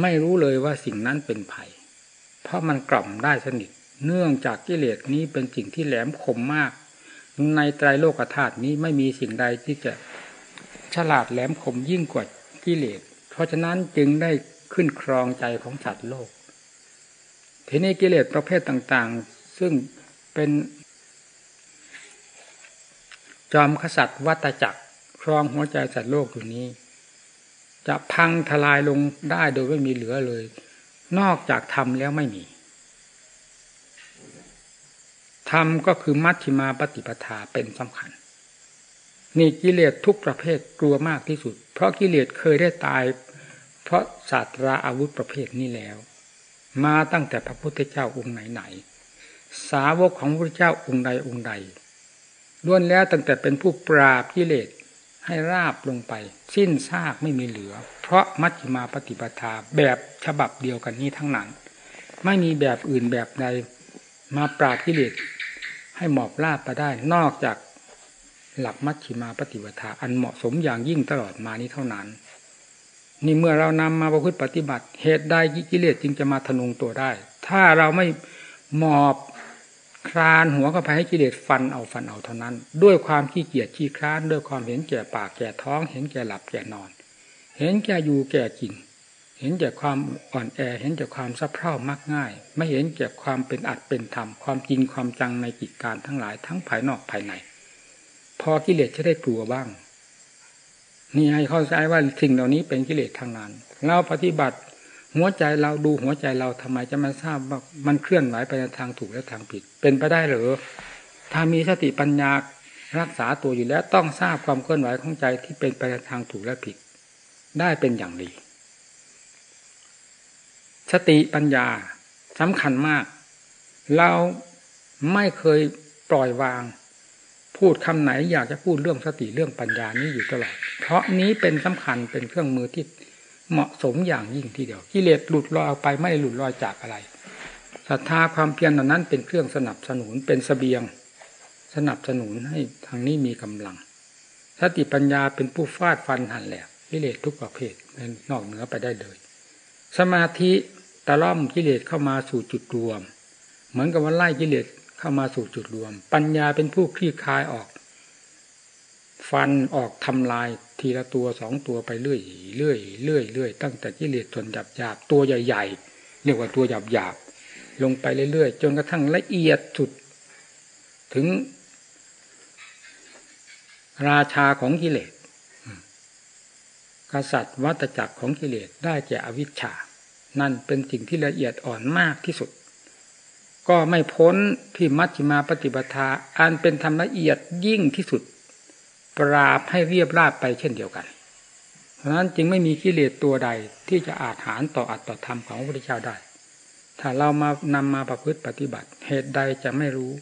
ไม่รู้เลยว่าสิ่งนั้นเป็นภัย เพราะมันกล่อมได้สนิท เนื่องจากกิเลสนี้เป็นสิ่งที่แหลมคมมาก ในไตรโลกธาตุนี้ไม่มีสิ่งใดที่จะฉลาดแหลมคมยิ่งกว่ากิเลส เพราะฉะนั้นจึงได้ขึ้นครองใจของสัตว์โลก ทีนี้กิเลสประเภทต่าง ๆ ซึ่งเป็นจอมขสัตว์วัตจักรครองหัวใจสัตว์โลกอยู่นี้ จะพังทลายลงได้โดยไม่มีเหลือเลย นอกจากทำแล้วไม่มีธรรมก็คือมัชฌิมาปฏิปทาเป็นสำคัญนี่กิเลสทุกประเภทกลัวมากที่สุด เพราะกิเลสเคยได้ตาย เพราะศาสตราอาวุธประเภทนี้แล้ว มาตั้งแต่พระพุทธเจ้าองค์ไหนๆสาวกของพระเจ้าองค์ใดองค์ใดล้วนแล้วตั้งแต่เป็นผู้ปราบกิเลสให้ราบลงไป สิ้นซากไม่มีเหลือ เพราะมัชฌิมาปฏิปทาแบบฉบับเดียวกันนี้ทั้งนั้น ไม่มีแบบอื่นแบบใดมาปราบกิเลสให้หมอบราบไปได้นอกจากหลักมัชฌิมาปฏิปทาอันเหมาะสมอย่างยิ่งตลอดมานี้เท่านั้น นี่เมื่อเรานำมาประพฤติปฏิบัติ เหตุใดกิเลสจึงจะมาทนุงตัวได้ ถ้าเราไม่หมอบคลานหัวเข้าไปให้กิเลสฟันเอาฟันเอาเท่านั้น ด้วยความขี้เกียจขี้คร้าน ด้วยความเห็นแก่ปากแก่ท้อง เห็นแก่หลับแก่นอน เห็นแก่อยู่แก่กิน เห็นแก่ความอ่อนแอ เห็นแก่ความสับเพร่ามักง่าย ไม่เห็นแก่ความเป็นอัดเป็นธรรม ความจริงความจังในกิจการทั้งหลายทั้งภายนอกภายใน พอกิเลสจะได้กลัวบ้าง นี่ให้เข้าใจว่าสิ่งเหล่านี้เป็นกิเลสทางนั้นเราปฏิบัติหัวใจเราดูหัวใจเราทำไมจะม่ทราบว่ามันเคลื่อนไหวไปในทางถูกและทางผิด เป็นไปได้หรือถ้ามีสติปัญญารักษาตัวอยู่แล้วต้องทราบความเคลื่อนไหวของใจที่เป็นไปในทางถูกและผิด ได้เป็นอย่างดี สติปัญญาสำคัญมาก เราไม่เคยปล่อยวาง พูดคำไหนอยากจะพูดเรื่องสติเรื่องปัญญานี้อยู่ตลอด เพราะนี้เป็นสำคัญเป็นเครื่องมือที่เหมาะสมอย่างยิ่งทีเดียวกิเลสหลุดลอยออกไปไม่หลุดลอยจากอะไรศรัทธาความเพียรเหล่านั้นเป็นเครื่องสนับสนุนเป็นสเสบียง สนับสนุนให้ทางนี้มีกำลังสติปัญญาเป็นผู้ฟาดฟันหันแหลกกิเลสทุกประเภทนอกเหนือไปได้เลยสมาธิตะล่อมกิเลสเข้ามาสู่จุดรวม เหมือนกับว่าไล่กิเลส เข้ามาสู่จุดรวม ปัญญาเป็นผู้คลี่คลายออก ฟันออกทำลายทีละตัวสองตัวไปเรื่อยเรื่อยเรื่อยเรื่อยตั้งแต่กิเลสส่วนหยาบหยาบตัวใหญ่ๆเรียกว่าตัวหยาบหยาบลงไปเรื่อยๆจนกระทั่งละเอียดสุด ถึง ราชาของกิเลสกษัตริย์วัตจักรของกิเลสได้แก่อวิชชา นั่นเป็นสิ่งที่ละเอียดอ่อนมากที่สุด ก็ไม่พ้นที่มัชฌิมาปฏิปทาอันเป็นธรรมละเอียดยิ่งที่สุด ปราบให้เรียบราบไปเช่นเดียวกัน เพราะนั้นจึงไม่มีกิเลสตัวใดที่จะอาจหารต่ออัตต่อธรรมของพระพุทธเจ้าได้ ถ้าเรามานำมาประพฤติปฏิบัติเหตุใดจะไม่รู้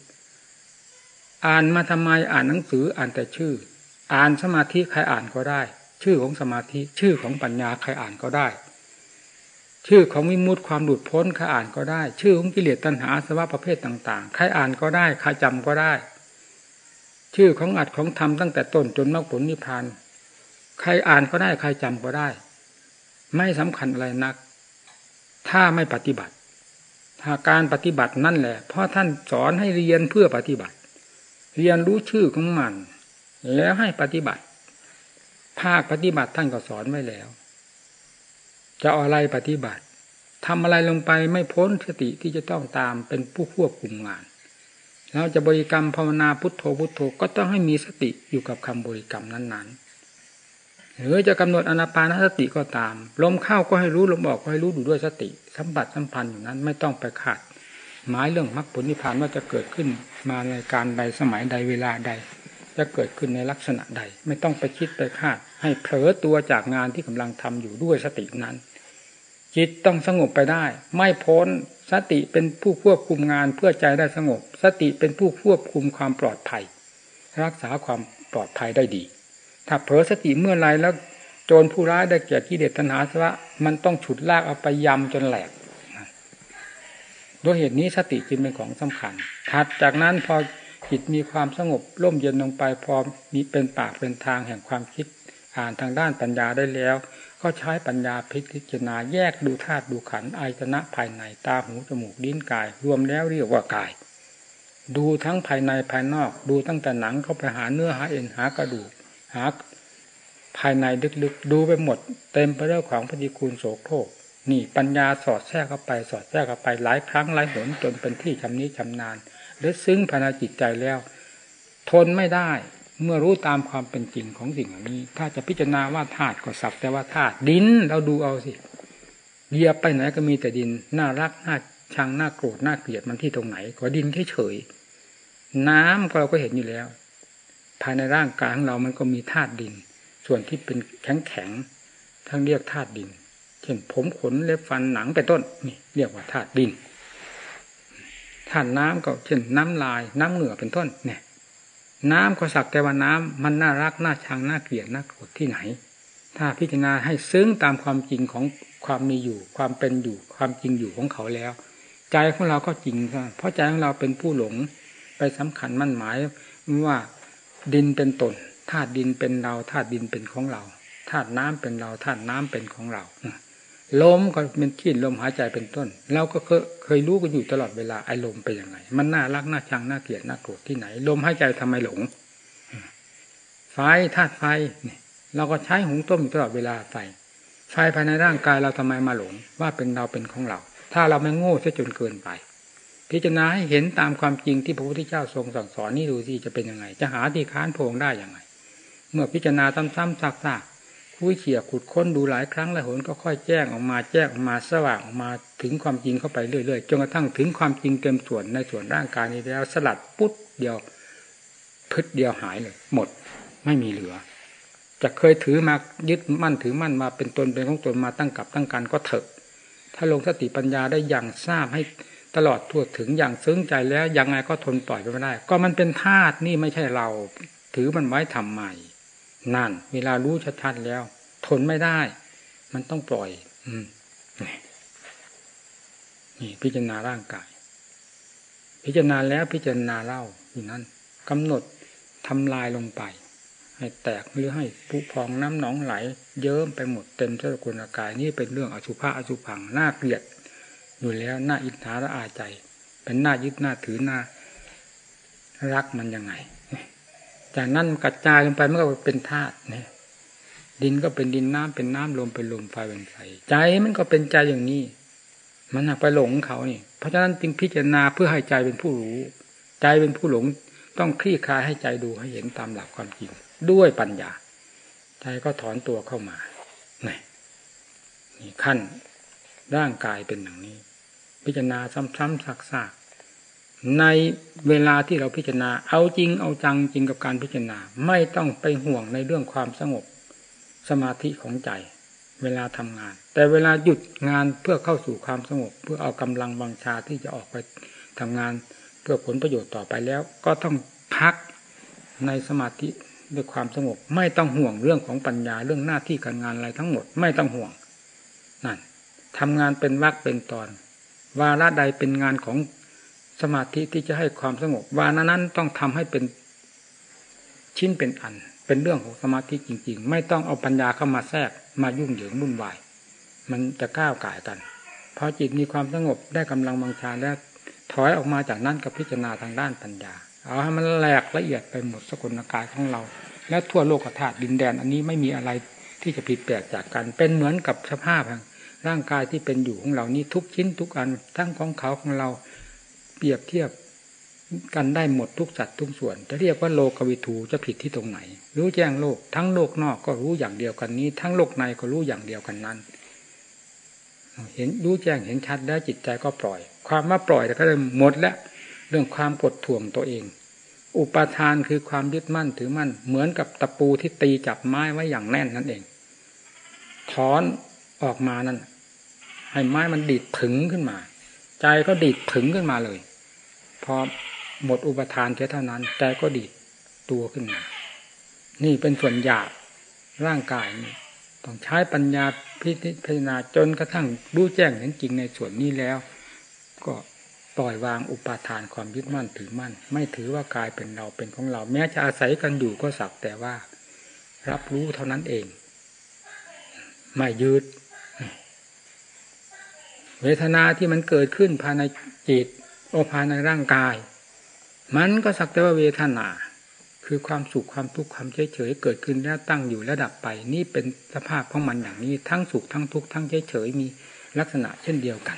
อ่านมาทำไมอ่านหนังสืออ่านแต่ชื่อ อ่านสมาธิใครอ่านก็ได้ ชื่อของสมาธิชื่อของปัญญาใครอ่านก็ได้ ชื่อของวิมุตติความหลุดพ้นใครอ่านก็ได้ ชื่อของกิเลสตัณหาสภาวะประเภทต่างๆใครอ่านก็ได้ใครจำก็ได้ ชื่อของอัดของทำตั้งแต่ต้นจนมรรคผลนิพพานใครอ่านก็ได้ใครจำก็ได้ ไม่สำคัญอะไรนัก ถ้าไม่ปฏิบัติถ้าการปฏิบัตินั่นแหละเพราะท่านสอนให้เรียนเพื่อปฏิบัติ เรียนรู้ชื่อของมัน แล้วให้ปฏิบัติ ภาคปฏิบัติท่านก็สอนไว้แล้ว จะอะไรปฏิบัติทำอะไรลงไปไม่พ้นสติที่จะต้องตามเป็นผู้ควบคุมงานเราจะบริกรรมภาวนาพุทโธพุทโธก็ต้องให้มีสติอยู่กับคำบริกรรมนั้นๆ หรือจะกำหนดอนาปานสติก็ตาม ลมเข้าก็ให้รู้ลมออกก็ให้รู้ดูด้วยสติ สัมผัสสัมพันธ์อยู่นั้นไม่ต้องไปขาด หมายเรื่องมรรคผลนิพพานว่าจะเกิดขึ้นมาในการใดสมัยใดเวลาใด จะเกิดขึ้นในลักษณะใด ไม่ต้องไปคิดไปคาด ให้เผลอตัวจากงานที่กำลังทำอยู่ด้วยสตินั้น จิตต้องสงบไปได้ ไม่พ้นสติเป็นผู้ควบคุมงานเพื่อใจได้สงบ สติเป็นผู้ควบคุมความปลอดภัย รักษาความปลอดภัยได้ดี ถ้าเผลอสติเมื่อไรแล้วโจรผู้ร้ายได้แก่กิเลสตัณหาสวะมันต้องฉุดลากเอาไปยำจนแหลกด้วยเหตุนี้สติจึงเป็นของสำคัญถัดจากนั้นพอ จิตมีความสงบร่มเย็นลงไปพอมีเป็นปากเป็นทางแห่งความคิด อ่านทางด้านปัญญาได้แล้ว ก็ใช้ปัญญาพิจารณาแยกดูธาตุดูขันธ์อายตนะภายในตาหูจมูกลิ้นกาย รวมแล้วเรียกว่ากาย ดูทั้งภายในภายนอก ดูตั้งแต่หนังเข้าไปหาเนื้อหาเอ็นหากระดูกหาภายในลึกๆดูไปหมด เต็มไปด้วยของปฏิคูลโสโครกนี่ปัญญาสอดแทรกเข้าไปสอดแทรกเข้าไปหลายครั้งหลายหนจนเป็นที่ชำนิชำนาญ หรือซึ้งภายในจิตใจแล้ว ทนไม่ได้เมื่อรู้ตามความเป็นจริงของสิ่งเหล่านี้ ถ้าจะพิจารณาว่าธาตุก็สับแต่ว่าธาตุดินเราดูเอาสิเหยียบไปไหนก็มีแต่ดินน่ารักน่าชังน่าโกรธน่าเกลียดมันที่ตรงไหนก็ดินเฉยๆน้ำก็เราก็เห็นอยู่แล้ว ภายในร่างกายของเรามันก็มีธาตุดิน ส่วนที่เป็นแข็งแข็งทั้งเรียกธาตุดิน เช่นผมขนเล็บฟันหนังเป็นต้นนี่เรียกว่าธาตุดิน ธาตุน้ำก็เช่นน้ำลาย น้ำเหงื่อเป็นต้นเนี่ย น้ำก็สักแต่ว่าน้ำมันน่ารักน่าชังน่าเกลียดน่าโกรธที่ไหน ถ้าพิจารณาให้ซึ้งตามความจริงของความมีอยู่ ความเป็นอยู่ความจริงอยู่ของเขาแล้ว ใจของเราก็จริงเพราะใจของเราเป็นผู้หลงไปสำคัญมั่นหมายว่าดินเป็นตนธาตุดินเป็นเราธาตุดินเป็นของเราธาตุน้ำเป็นเราธาตุน้ำเป็นของเรา ลมก็เป็นขีดลมหายใจเป็นต้น เราก็เคยเคยรู้กันอยู่ตลอดเวลาไอ้ลมเป็นยังไง มันน่ารักน่าชังน่าเกลียดน่าโกรธที่ไหน ลมหายใจทำไมหลง ไฟธาตุไฟเนี่ยเราก็ใช้หุงต้มอยู่ตลอดเวลาไฟไฟภายในร่างกายเราทำไมมาหลง ว่าเป็นเราเป็นของเรา ถ้าเราไม่โง่ซะจนเกินไป พิจารณาให้เห็นตามความจริงที่พระพุทธเจ้าทรงสั่งสอนนี่ดูสิจะเป็นยังไง จะหาที่ค้านโพงได้ยังไง เมื่อพิจารณาซ้ำๆซากๆ คุยเขี่ยขุดค้นดูหลายครั้งหลายหนก็ค่อยแจ้งออกมาแจ้งออกมาสว่างออกมาถึงความจริงเข้าไปเรื่อยๆจนกระทั่งถึงความจริงเต็มส่วนในส่วนร่างกายนี้แล้ว สลัดปุ๊บเดียวพึดเดียวหายเลย หมดไม่มีเหลือ จะเคยถือมายึดมั่นถือมั่นมาเป็นตนเป็นของตนมาตั้งกับตั้งการก็เถอะ ถ้าลงสติปัญญาได้อย่างทราบให้ตลอดทั่วถึงอย่างซึ้งใจแล้วยังไงก็ทนปล่อยไปไม่ได้ ก็มันเป็นธาตุนี่ไม่ใช่เรา ถือมันไว้ทำใหม่ นั่น เวลารู้ชัดๆแล้ว ทนไม่ได้ มันต้องปล่อย อืมนี่พิจารณาร่างกาย พิจารณาแล้วพิจารณาเล่าอยู่นั้นกำหนดทำลายลงไป ให้แตกหรือให้ผุพองน้ำหนองไหล เยิ้มไปหมดเต็มเจ้ากุลกายนี่เป็นเรื่องอสุภะอสุพังน่าเกลียด อยู่แล้วน่าอิจฉาละอาใจ เป็นหน้ายึดหน้าถือหน้า รักมันยังไง จากนั้นกระจายลงไปมันก็เป็นธาตุเนี่ยดินก็เป็นดินน้ำเป็นน้ำลมเป็นลมไฟเป็นไฟใจมันก็เป็นใจอย่างนี้ มันไปหลงเขานี่ เพราะฉะนั้นจึงพิจารณาเพื่อให้ใจเป็นผู้รู้ ใจเป็นผู้หลงต้องคลี่คลายให้ใจดูให้เห็นตามหลักความจริงด้วยปัญญา ใจก็ถอนตัวเข้ามานี่นี่ขั้นร่างกายเป็นอย่างนี้ พิจารณาซ้ำๆซักๆ ในเวลาที่เราพิจารณา เอาจริงเอาจังจริงกับการพิจารณา ไม่ต้องไปห่วงในเรื่องความสงบสมาธิของใจ เวลาทำงาน แต่เวลาหยุดงานเพื่อเข้าสู่ความสงบ เพื่อเอากำลังบังชาที่จะออกไปทำงาน เพื่อผลประโยชน์ต่อไปแล้ว ก็ต้องพักในสมาธิด้วยความสงบ ไม่ต้องห่วงเรื่องของปัญญาเรื่องหน้าที่การงานอะไรทั้งหมด ไม่ต้องห่วงนั่นทำงานเป็นวักเป็นตอน วาระใดเป็นงานของ สมาธิที่จะให้ความสงบวาระนั้นต้องทำให้เป็นชิ้นเป็นอัน เป็นเรื่องของสมาธิจริง ๆ ไม่ต้องเอาปัญญาเข้ามาแทรกมายุ่งเหยิงวุ่นวาย มันจะก้าวไก่กันพอจิตมีความสงบได้กำลังบังชาแล้วถอยออกมาจากนั้นกับพิจารณาทางด้านปัญญา เอาให้มันแหลกละเอียดไปหมดสกุลกายของเรา และทั่วโลกธาตุดินแดน อันนี้ไม่มีอะไรที่จะผิดแปลกจากกัน เป็นเหมือนกับสภาพร่างกายที่เป็นอยู่ของเรานี้ทุกชิ้นทุกอันทั้งของเขาของเรา รียบเทียบกันได้หมดทุกสัตว์ทุกส่วน จะเรียกว่าโลกวิถูจะผิดที่ตรงไหน รู้แจ้งโลก ทั้งโลกนอกก็รู้อย่างเดียวกันนี้ ทั้งโลกในก็รู้อย่างเดียวกันนั้น เห็นรู้แจ้งเห็นชัดแล้วจิตใจก็ปล่อย ความว่าปล่อยแต่ก็เลยหมดแล้วเรื่องความกดถ่วงตัวเอง อุปทานคือความยึดมั่นถือมั่น เหมือนกับตะปูที่ตีจับไม้ไว้อย่างแน่นนั่นเองถอนออกมานั่นให้ไม้มันดีดถึงขึ้นมา ใจก็ดีดถึงขึ้นมาเลย พอหมดอุปทานแค่เท่านั้นใจก็ดีดตัวขึ้นมา นี่เป็นส่วนหยาบร่างกายนี่ต้องใช้ปัญญาพิจารณาจนกระทั่งรู้แจ้งเห็นจริงในส่วนนี้แล้ว ก็ปล่อยวางอุปาทานความยึดมั่นถือมั่น ไม่ถือว่ากายเป็นเราเป็นของเรา แม้จะอาศัยกันอยู่ก็สักแต่ว่า รับรู้เท่านั้นเอง ไม่ยืด เวทนาที่มันเกิดขึ้นภายในจิต โอภายในร่างกาย มันก็สักแต่ว่าเวทนา คือความสุขความทุกข์ความเฉยเฉยเกิดขึ้นแล้วตั้งอยู่ระดับไป นี่เป็นสภาพของมันอย่างนี้ ทั้งสุขทั้งทุกข์ทั้งเฉยเฉยมีลักษณะเช่นเดียวกัน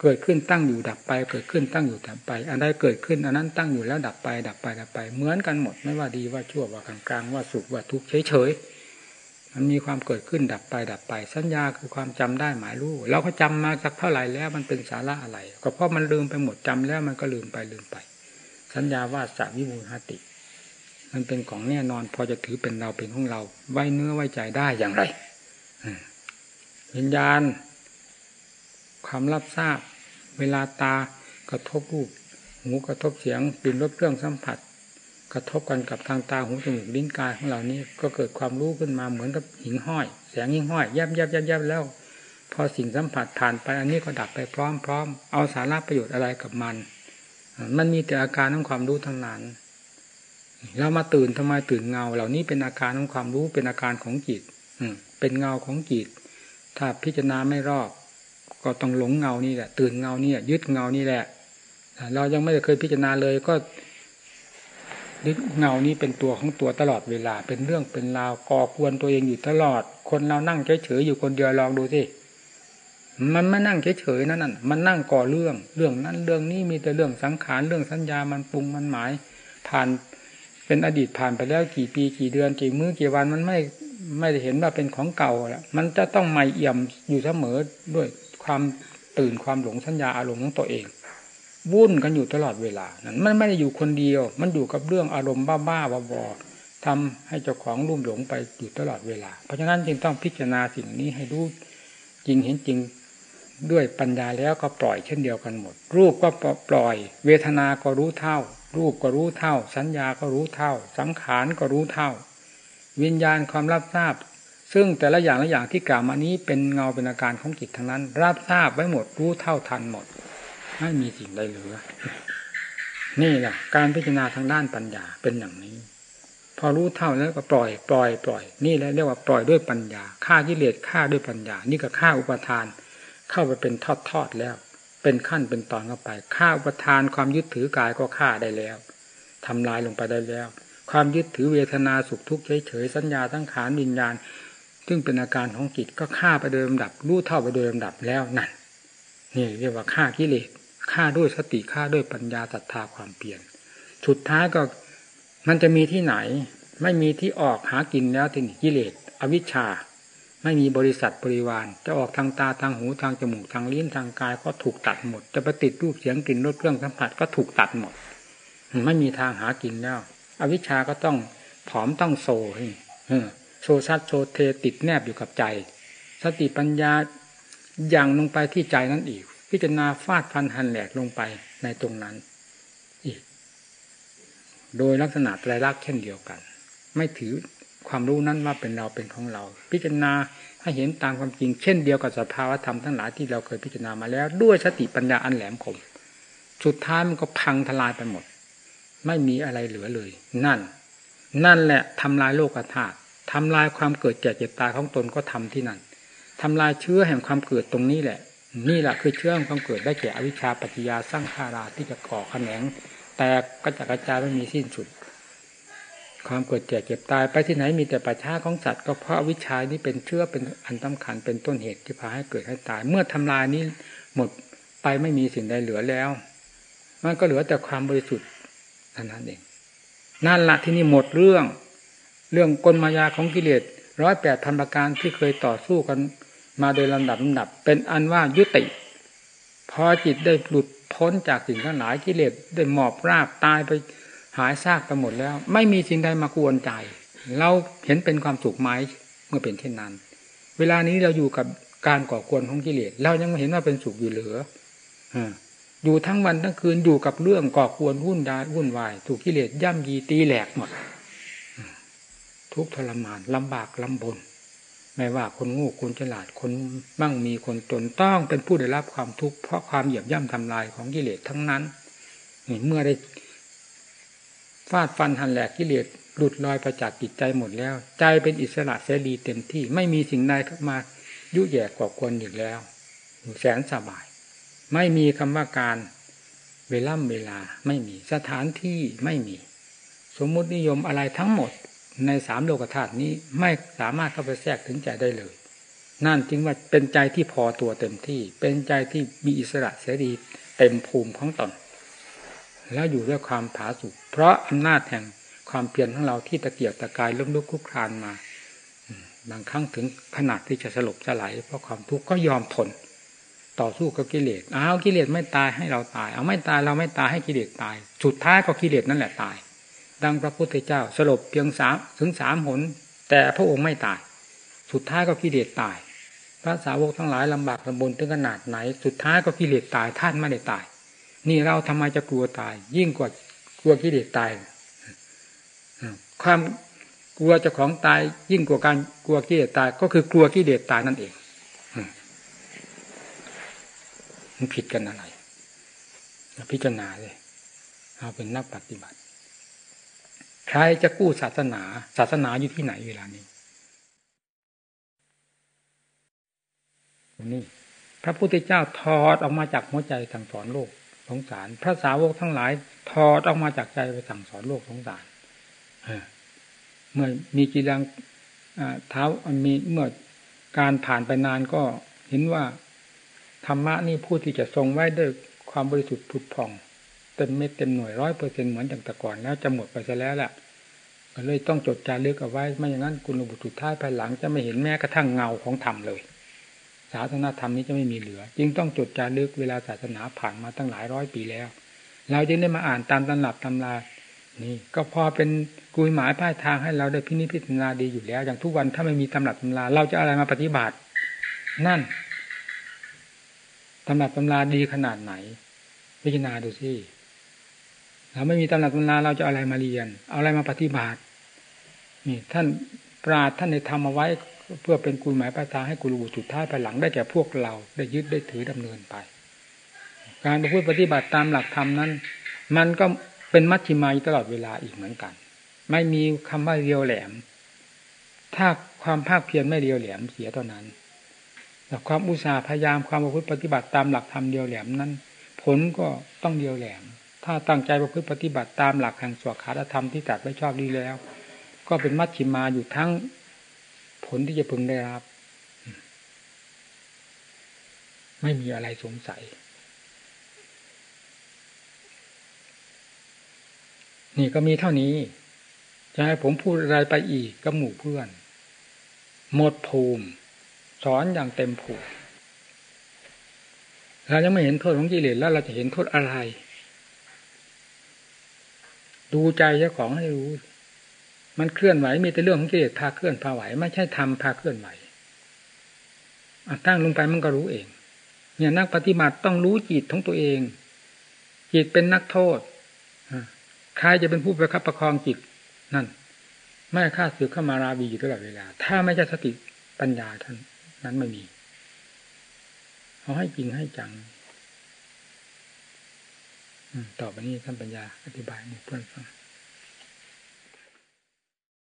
เกิดขึ้นตั้งอยู่ดับไป เกิดขึ้นตั้งอยู่ดับไปอันใดเกิดขึ้นอันนั้นตั้งอยู่แล้วดับไป ดับไปดับไป เหมือนกันหมดไม่ว่าดีว่าชั่วว่ากลางกลางว่าสุขว่าทุกข์เฉยเฉย มันมีความเกิดขึ้นดับไปดับไป สัญญาคือความจำได้หมายรู้เราก็จำมาสักเท่าไหร่แล้วมันเป็นสาระอะไร ก็เพราะมันลืมไปหมดจำแล้วมันก็ลืมไปลืมไป สัญญาว่าสาวิมูหติ มันเป็นของแน่นอน พอจะถือเป็นเราเป็นของเรา ไว้เนื้อไว้ใจได้อย่างไรวิญญาณ ความรับทราบ เวลาตากระทบรูปหูกระทบเสียงปิ่นรบเครื่องสัมผัส กระทบกันกับทางตาหูจมูกลิ้นกายของเรานี้ก็เกิดความรู้ขึ้นมาเหมือนกับหิ่งห้อย แสงหิ่งห้อยแยบแยบแยบแยบแล้ว พอสิ่งสัมผัสผ่านไปอันนี้ก็ดับไปพร้อมพร้อมเอาสาระประโยชน์อะไรกับมัน มันมีแต่อาการของความรู้ทั้งนั้นเรามาตื่นทำไมตื่นเงา เหล่านี้เป็นอาการของความรู้เป็นอาการของจิตเป็นเงาของจิตถ้าพิจารณาไม่รอบ ก็ต้องหลงเงานี่แหละ ตื่นเงานี่ยึดเงานี่แหละเรายังไม่ได้เคยพิจารณาเลยก็ นึกเงานี้เป็นตัวของตัวตลอดเวลา เป็นเรื่องเป็นราวก่อควรตัวเองอยู่ตลอด คนเรานั่งเฉยๆอยู่คนเดียวลองดูสิมันไม่นั่งเฉยๆนั่นน่ะมันนั่งก่อเรื่อง เรื่องนั้นเรื่องนี้มีแต่เรื่องสังขารเรื่องสัญญามันปรุงมันหมาย ผ่านเป็นอดีตผ่านไปแล้วกี่ปีกี่เดือนกี่มื้อกี่วันมันไม่ไม่ได้เห็นว่าเป็นของเก่าแล้วมันจะต้องใหม่เอี่ยมอยู่เสมอด้วยความตื่นความหลงสัญญาอารมณ์ของตัวเอง วุ่นกันอยู่ตลอดเวลานั้นมันไม่ได้อยู่คนเดียว มันอยู่กับเรื่องอารมณ์บ้าๆบอๆทำให้เจ้าของรุ่มหลงไปอยู่ตลอดเวลา เพราะฉะนั้นจึงต้องพิจารณาสิ่งนี้ให้รู้จริงเห็นจริงด้วยปัญญาแล้วก็ปล่อยเช่นเดียวกันหมด รูปก็ปล่อย เวทนา ก็รู้เท่า รูปก็รู้เท่า สัญญาก็รู้เท่า สังขารก็รู้เท่า วิญญาณความรับทราบ ซึ่งแต่ละอย่างละอย่างที่กล่าวมานี้เป็นเงาเป็นอาการของจิตทั้งนั้น รับทราบไว้หมดรู้เท่าทันหมด ไม่มีสิ่งใดเหลือ นี่แหละการพิจารณาทางด้านปัญญาเป็นอย่างนี้ พอรู้เท่าแล้วก็ปล่อย ปล่อย ปล่อย นี่แหละเรียกว่าปล่อยด้วยปัญญาฆ่ากิเลสฆ่าด้วยปัญญา นี่ก็ฆ่าอุปทาน เข้าไปเป็นทอดทอดแล้ว เป็นขั้นเป็นตอนเข้าไปฆ่าอุปทานความยึดถือกายก็ฆ่าได้แล้วทำลายลงไปได้แล้ว ความยึดถือเวทนาสุขทุกข์เฉยๆสัญญาทั้งขานวิญญาณซึ่งเป็นอาการของจิตก็ฆ่าไปโดยลำดับรู้เท่าไปโดยลำดับแล้วนั่นนี่เรียกว่าฆ่ากิเลส ฆ่าด้วยสติฆ่าด้วยปัญญาศรัทธาความเปลี่ยน สุดท้ายก็มันจะมีที่ไหน ไม่มีที่ออกหากินแล้วที่กิเลสอวิชชา ไม่มีบริษัทบริวาร จะออกทางตาทางหูทางจมูกทางลิ้นทางกายก็ถูกตัดหมด จะไปติดรูปเสียงกลิ่นรสเครื่องสัมผัสก็ถูกตัดหมด ไม่มีทางหากินแล้ว อวิชชาก็ต้องผอมต้องโซโซซัดโซเทติดแนบอยู่กับใจ สติปัญญาหยั่งลงไปที่ใจนั่นอีก พิจารณาฟาดฟันหั่นแหลกลงไปในตรงนั้น อีก โดยลักษณะไตรลักษณ์เช่นเดียวกัน ไม่ถือความรู้นั้นว่าเป็นเราเป็นของเรา พิจารณาให้เห็นตามความจริง เช่นเดียวกับสภาวธรรมทั้งหลายที่เราเคยพิจารณามาแล้ว ด้วยสติปัญญาอันแหลมคมสุดท้ายมันก็พังทลายไปหมด ไม่มีอะไรเหลือเลย นั่น นั่นแหละทำลายโลกธาตุทำลายความเกิดแก่เจ็บตายของตนก็ทำที่นั่นทำลายเชื้อแห่งความเกิดตรงนี้แหละ นี่แหละคือเชื่อมความเกิดได้แก่อวิชชาปัจจยาสร้างขาราที่จะก่อแขนง แต่ก็จะกระจายไม่มีสิ้นสุด ความเกิดแก่เก็บตายไปที่ไหนมีแต่ปัจฉาของสัตว์ก็เพราะวิชานี้เป็นเชื่อเป็นอันสาคัญเป็นต้นเหตุที่พาให้เกิดให้ตาย เมื่อทำลายนี้หมดไปไม่มีสิ่งใดเหลือแล้ว มันก็เหลือแต่ความบริสุทธิ์เท่านั้นเองนั่นละที่นี่หมดเรื่อง เรื่องกลมายาของกิเลสร้อยแปดพันประการที่เคยต่อสู้กัน มาโดยลำดับลำดับ เป็นอันว่ายุติ พอจิตได้หลุดพ้นจากสิ่งทั้งหลายกิเลสได้หมอบราบตายไปหายซากไปหมดแล้ว ไม่มีสิ่งใดมากวนใจ เราเห็นเป็นความสุขไหมเมื่อเป็นเช่นนั้น เวลานี้เราอยู่กับการก่อกวนของกิเลสเรายังไม่เห็นว่าเป็นสุขอยู่เหลืออยู่ทั้งวันทั้งคืนอยู่กับเรื่องก่อกวนวุ่นดาวุ่นวายถูกกิเลสย่ำยีตีแหลกหมด ทุกทรมานลำบากลำบน ไม่ว่าคนงูคนฉลาดคนมั่งมีคนตนต้องเป็นผู้ได้รับความทุกข์เพราะความเหยียบย่ำทำลายของกิเลสทั้งนั้นเมื่อได้ฟาดฟันหันแหลกกิเลสหลุดลอยปจากจิตใจหมดแล้ว ใจเป็นอิสระเสรีเต็มที่ไม่มีสิ่งใดเข้ามายุ่ยแย่ก่อกวนอีกแล้วแสนสบาย ไม่มีคำว่าการเวล่ำเวลาไม่มีสถานที่ไม่มี สมมุตินิยมอะไรทั้งหมด ในสามโลกธาตุนี้ไม่สามารถเข้าไปแทรกถึงใจได้เลย นั่นจึงว่าเป็นใจที่พอตัวเต็มที่ เป็นใจที่มีอิสระเสรีเต็มภูมิของตนแล้วอยู่ด้วยความผาสุกเพราะอำนาจแห่งความเพียรของเราที่ตะเกียบตะกายล้มลุกคุกคลานมาบางครั้งถึงขนาดที่จะสลบจะไหลเพราะความทุกข์ก็ยอมทน ต่อสู้กับกิเลสอ้าวกิเลสไม่ตายให้เราตาย เอาไม่ตายเราไม่ตายให้กิเลสตาย สุดท้ายก็กิเลสนั่นแหละตาย ดังพระพุทธเจ้าสลบเพียงสามถึงสามหน แต่พระองค์ไม่ตาย สุดท้ายก็กิเลสตาย พระสาวกทั้งหลายลำบากลำบนถึงขนาดไหน สุดท้ายก็กิเลสตายท่านไม่ได้ตาย นี่เราทำไมจะกลัวตาย ยิ่งกว่ากลัวกิเลสตายความกลัวเจ้าของตาย ยิ่งกว่าการกลัวกิเลสตาย ก็คือกลัวกิเลสตายนั่นเองมันผิดกันอะไรพิจารณาเลยเอาเป็นนักปฏิบัติ ใครจะกู้ศาสนา ศาสนาอยู่ที่ไหนเวลานี้นี่พระพุทธเจ้าถอดออกมาจากหัวใจสั่งสอนโลกสงสาร พระสาวกทั้งหลาย ถอดออกมาจากใจไปสั่งสอนโลกสงสารเมื่อมีกีรังเท้ามีเมื่อการผ่านไปนานก็เห็นว่าธรรมะนี่พูดที่จะทรงไว้ด้วยความบริสุทธิ์ผุดผ่อง ต็มเม็ดเต็มหน่วยร้อยเปอร์เซ็นเหมือนอย่างแต่ก่อนแล้วจะหมดไปซะแล้วแหละก็เลยต้องจดจารึกเอาไว้ไม่อย่างนั้นคุณบุตรสุดท้ายภายหลังจะไม่เห็นแม้กระทั่งเงาของธรรมเลย ศาสนาธรรมนี้จะไม่มีเหลือ จึงต้องจดจารึกเวลาศาสนาผ่านมาตั้งหลายร้อยปีแล้ว เราจึงได้มาอ่านตามตำรับตำรานี่ก็พอเป็นกุยหมายป้ายทางให้เราได้พินิจพิจารณาดีอยู่แล้ว อย่างทุกวันถ้าไม่มีตำรับตำราเราจะอะไรมาปฏิบัติ นั่นตำรับตำราดีขนาดไหน พิจารณาดูสิ เราไม่มีตำรับตำราเราจะอะไรมาเรียน เอาอะไรมาปฏิบัตินี่ท่านปราดท่านได้ทำเอาไว้เพื่อเป็นกุยหมายป้ายทางให้กุลูสุดท้ายภายหลังได้แก่พวกเราได้ยึดได้ถือดำเนินไป การประพฤติปฏิบัติตามหลักธรรมนั้น มันก็เป็นมัชชิมาตลอดเวลาอีกเหมือนกัน ไม่มีคำว่าเรียวแหลม ถ้าความภาคเพียรไม่เรียวแหลมเสียเท่านั้นแต่ความอุตสาห์พยายามความประพฤติปฏิบัติตามหลักธรรมเดียวแหลมนั้น ผลก็ต้องเดียวแหลม ถ้าตั้งใจประพฤติปฏิบัติตามหลักแห่งสวขาธรรมที่ตัดไว้ชอบดีแล้ว ก็เป็นมัชชิมาอยู่ทั้งผลที่จะพึงได้รับ ไม่มีอะไรสงสัย นี่ก็มีเท่านี้ จะให้ผมพูดอะไรไปอีกก็หมู่เพื่อน หมดภูมิ สอนอย่างเต็มภูมิเรายังไม่เห็นโทษของกิเลสแล้วเราจะเห็นโทษอะไร ดูใจเจ้าของให้รู้ มันเคลื่อนไหวมีแต่เรื่องของกิเลสพาเคลื่อนพาไหว ไม่ใช่ทำพาเคลื่อนไหวตั้งลงไปมันก็รู้เอง เนี่ยนักปฏิบัติต้องรู้จิตของตัวเอง จิตเป็นนักโทษใครจะเป็นผู้ประคับประคองจิต นั่น ไม่ค่าสือเข้ามาราบีอยู่ตลอดเวลา ถ้าไม่ใช่สติปัญญาท่านนั้นไม่มีเอาให้จริงให้จัง ต่อไปนี้ท่านปัญญาอธิบายให้เพื่อนฟัง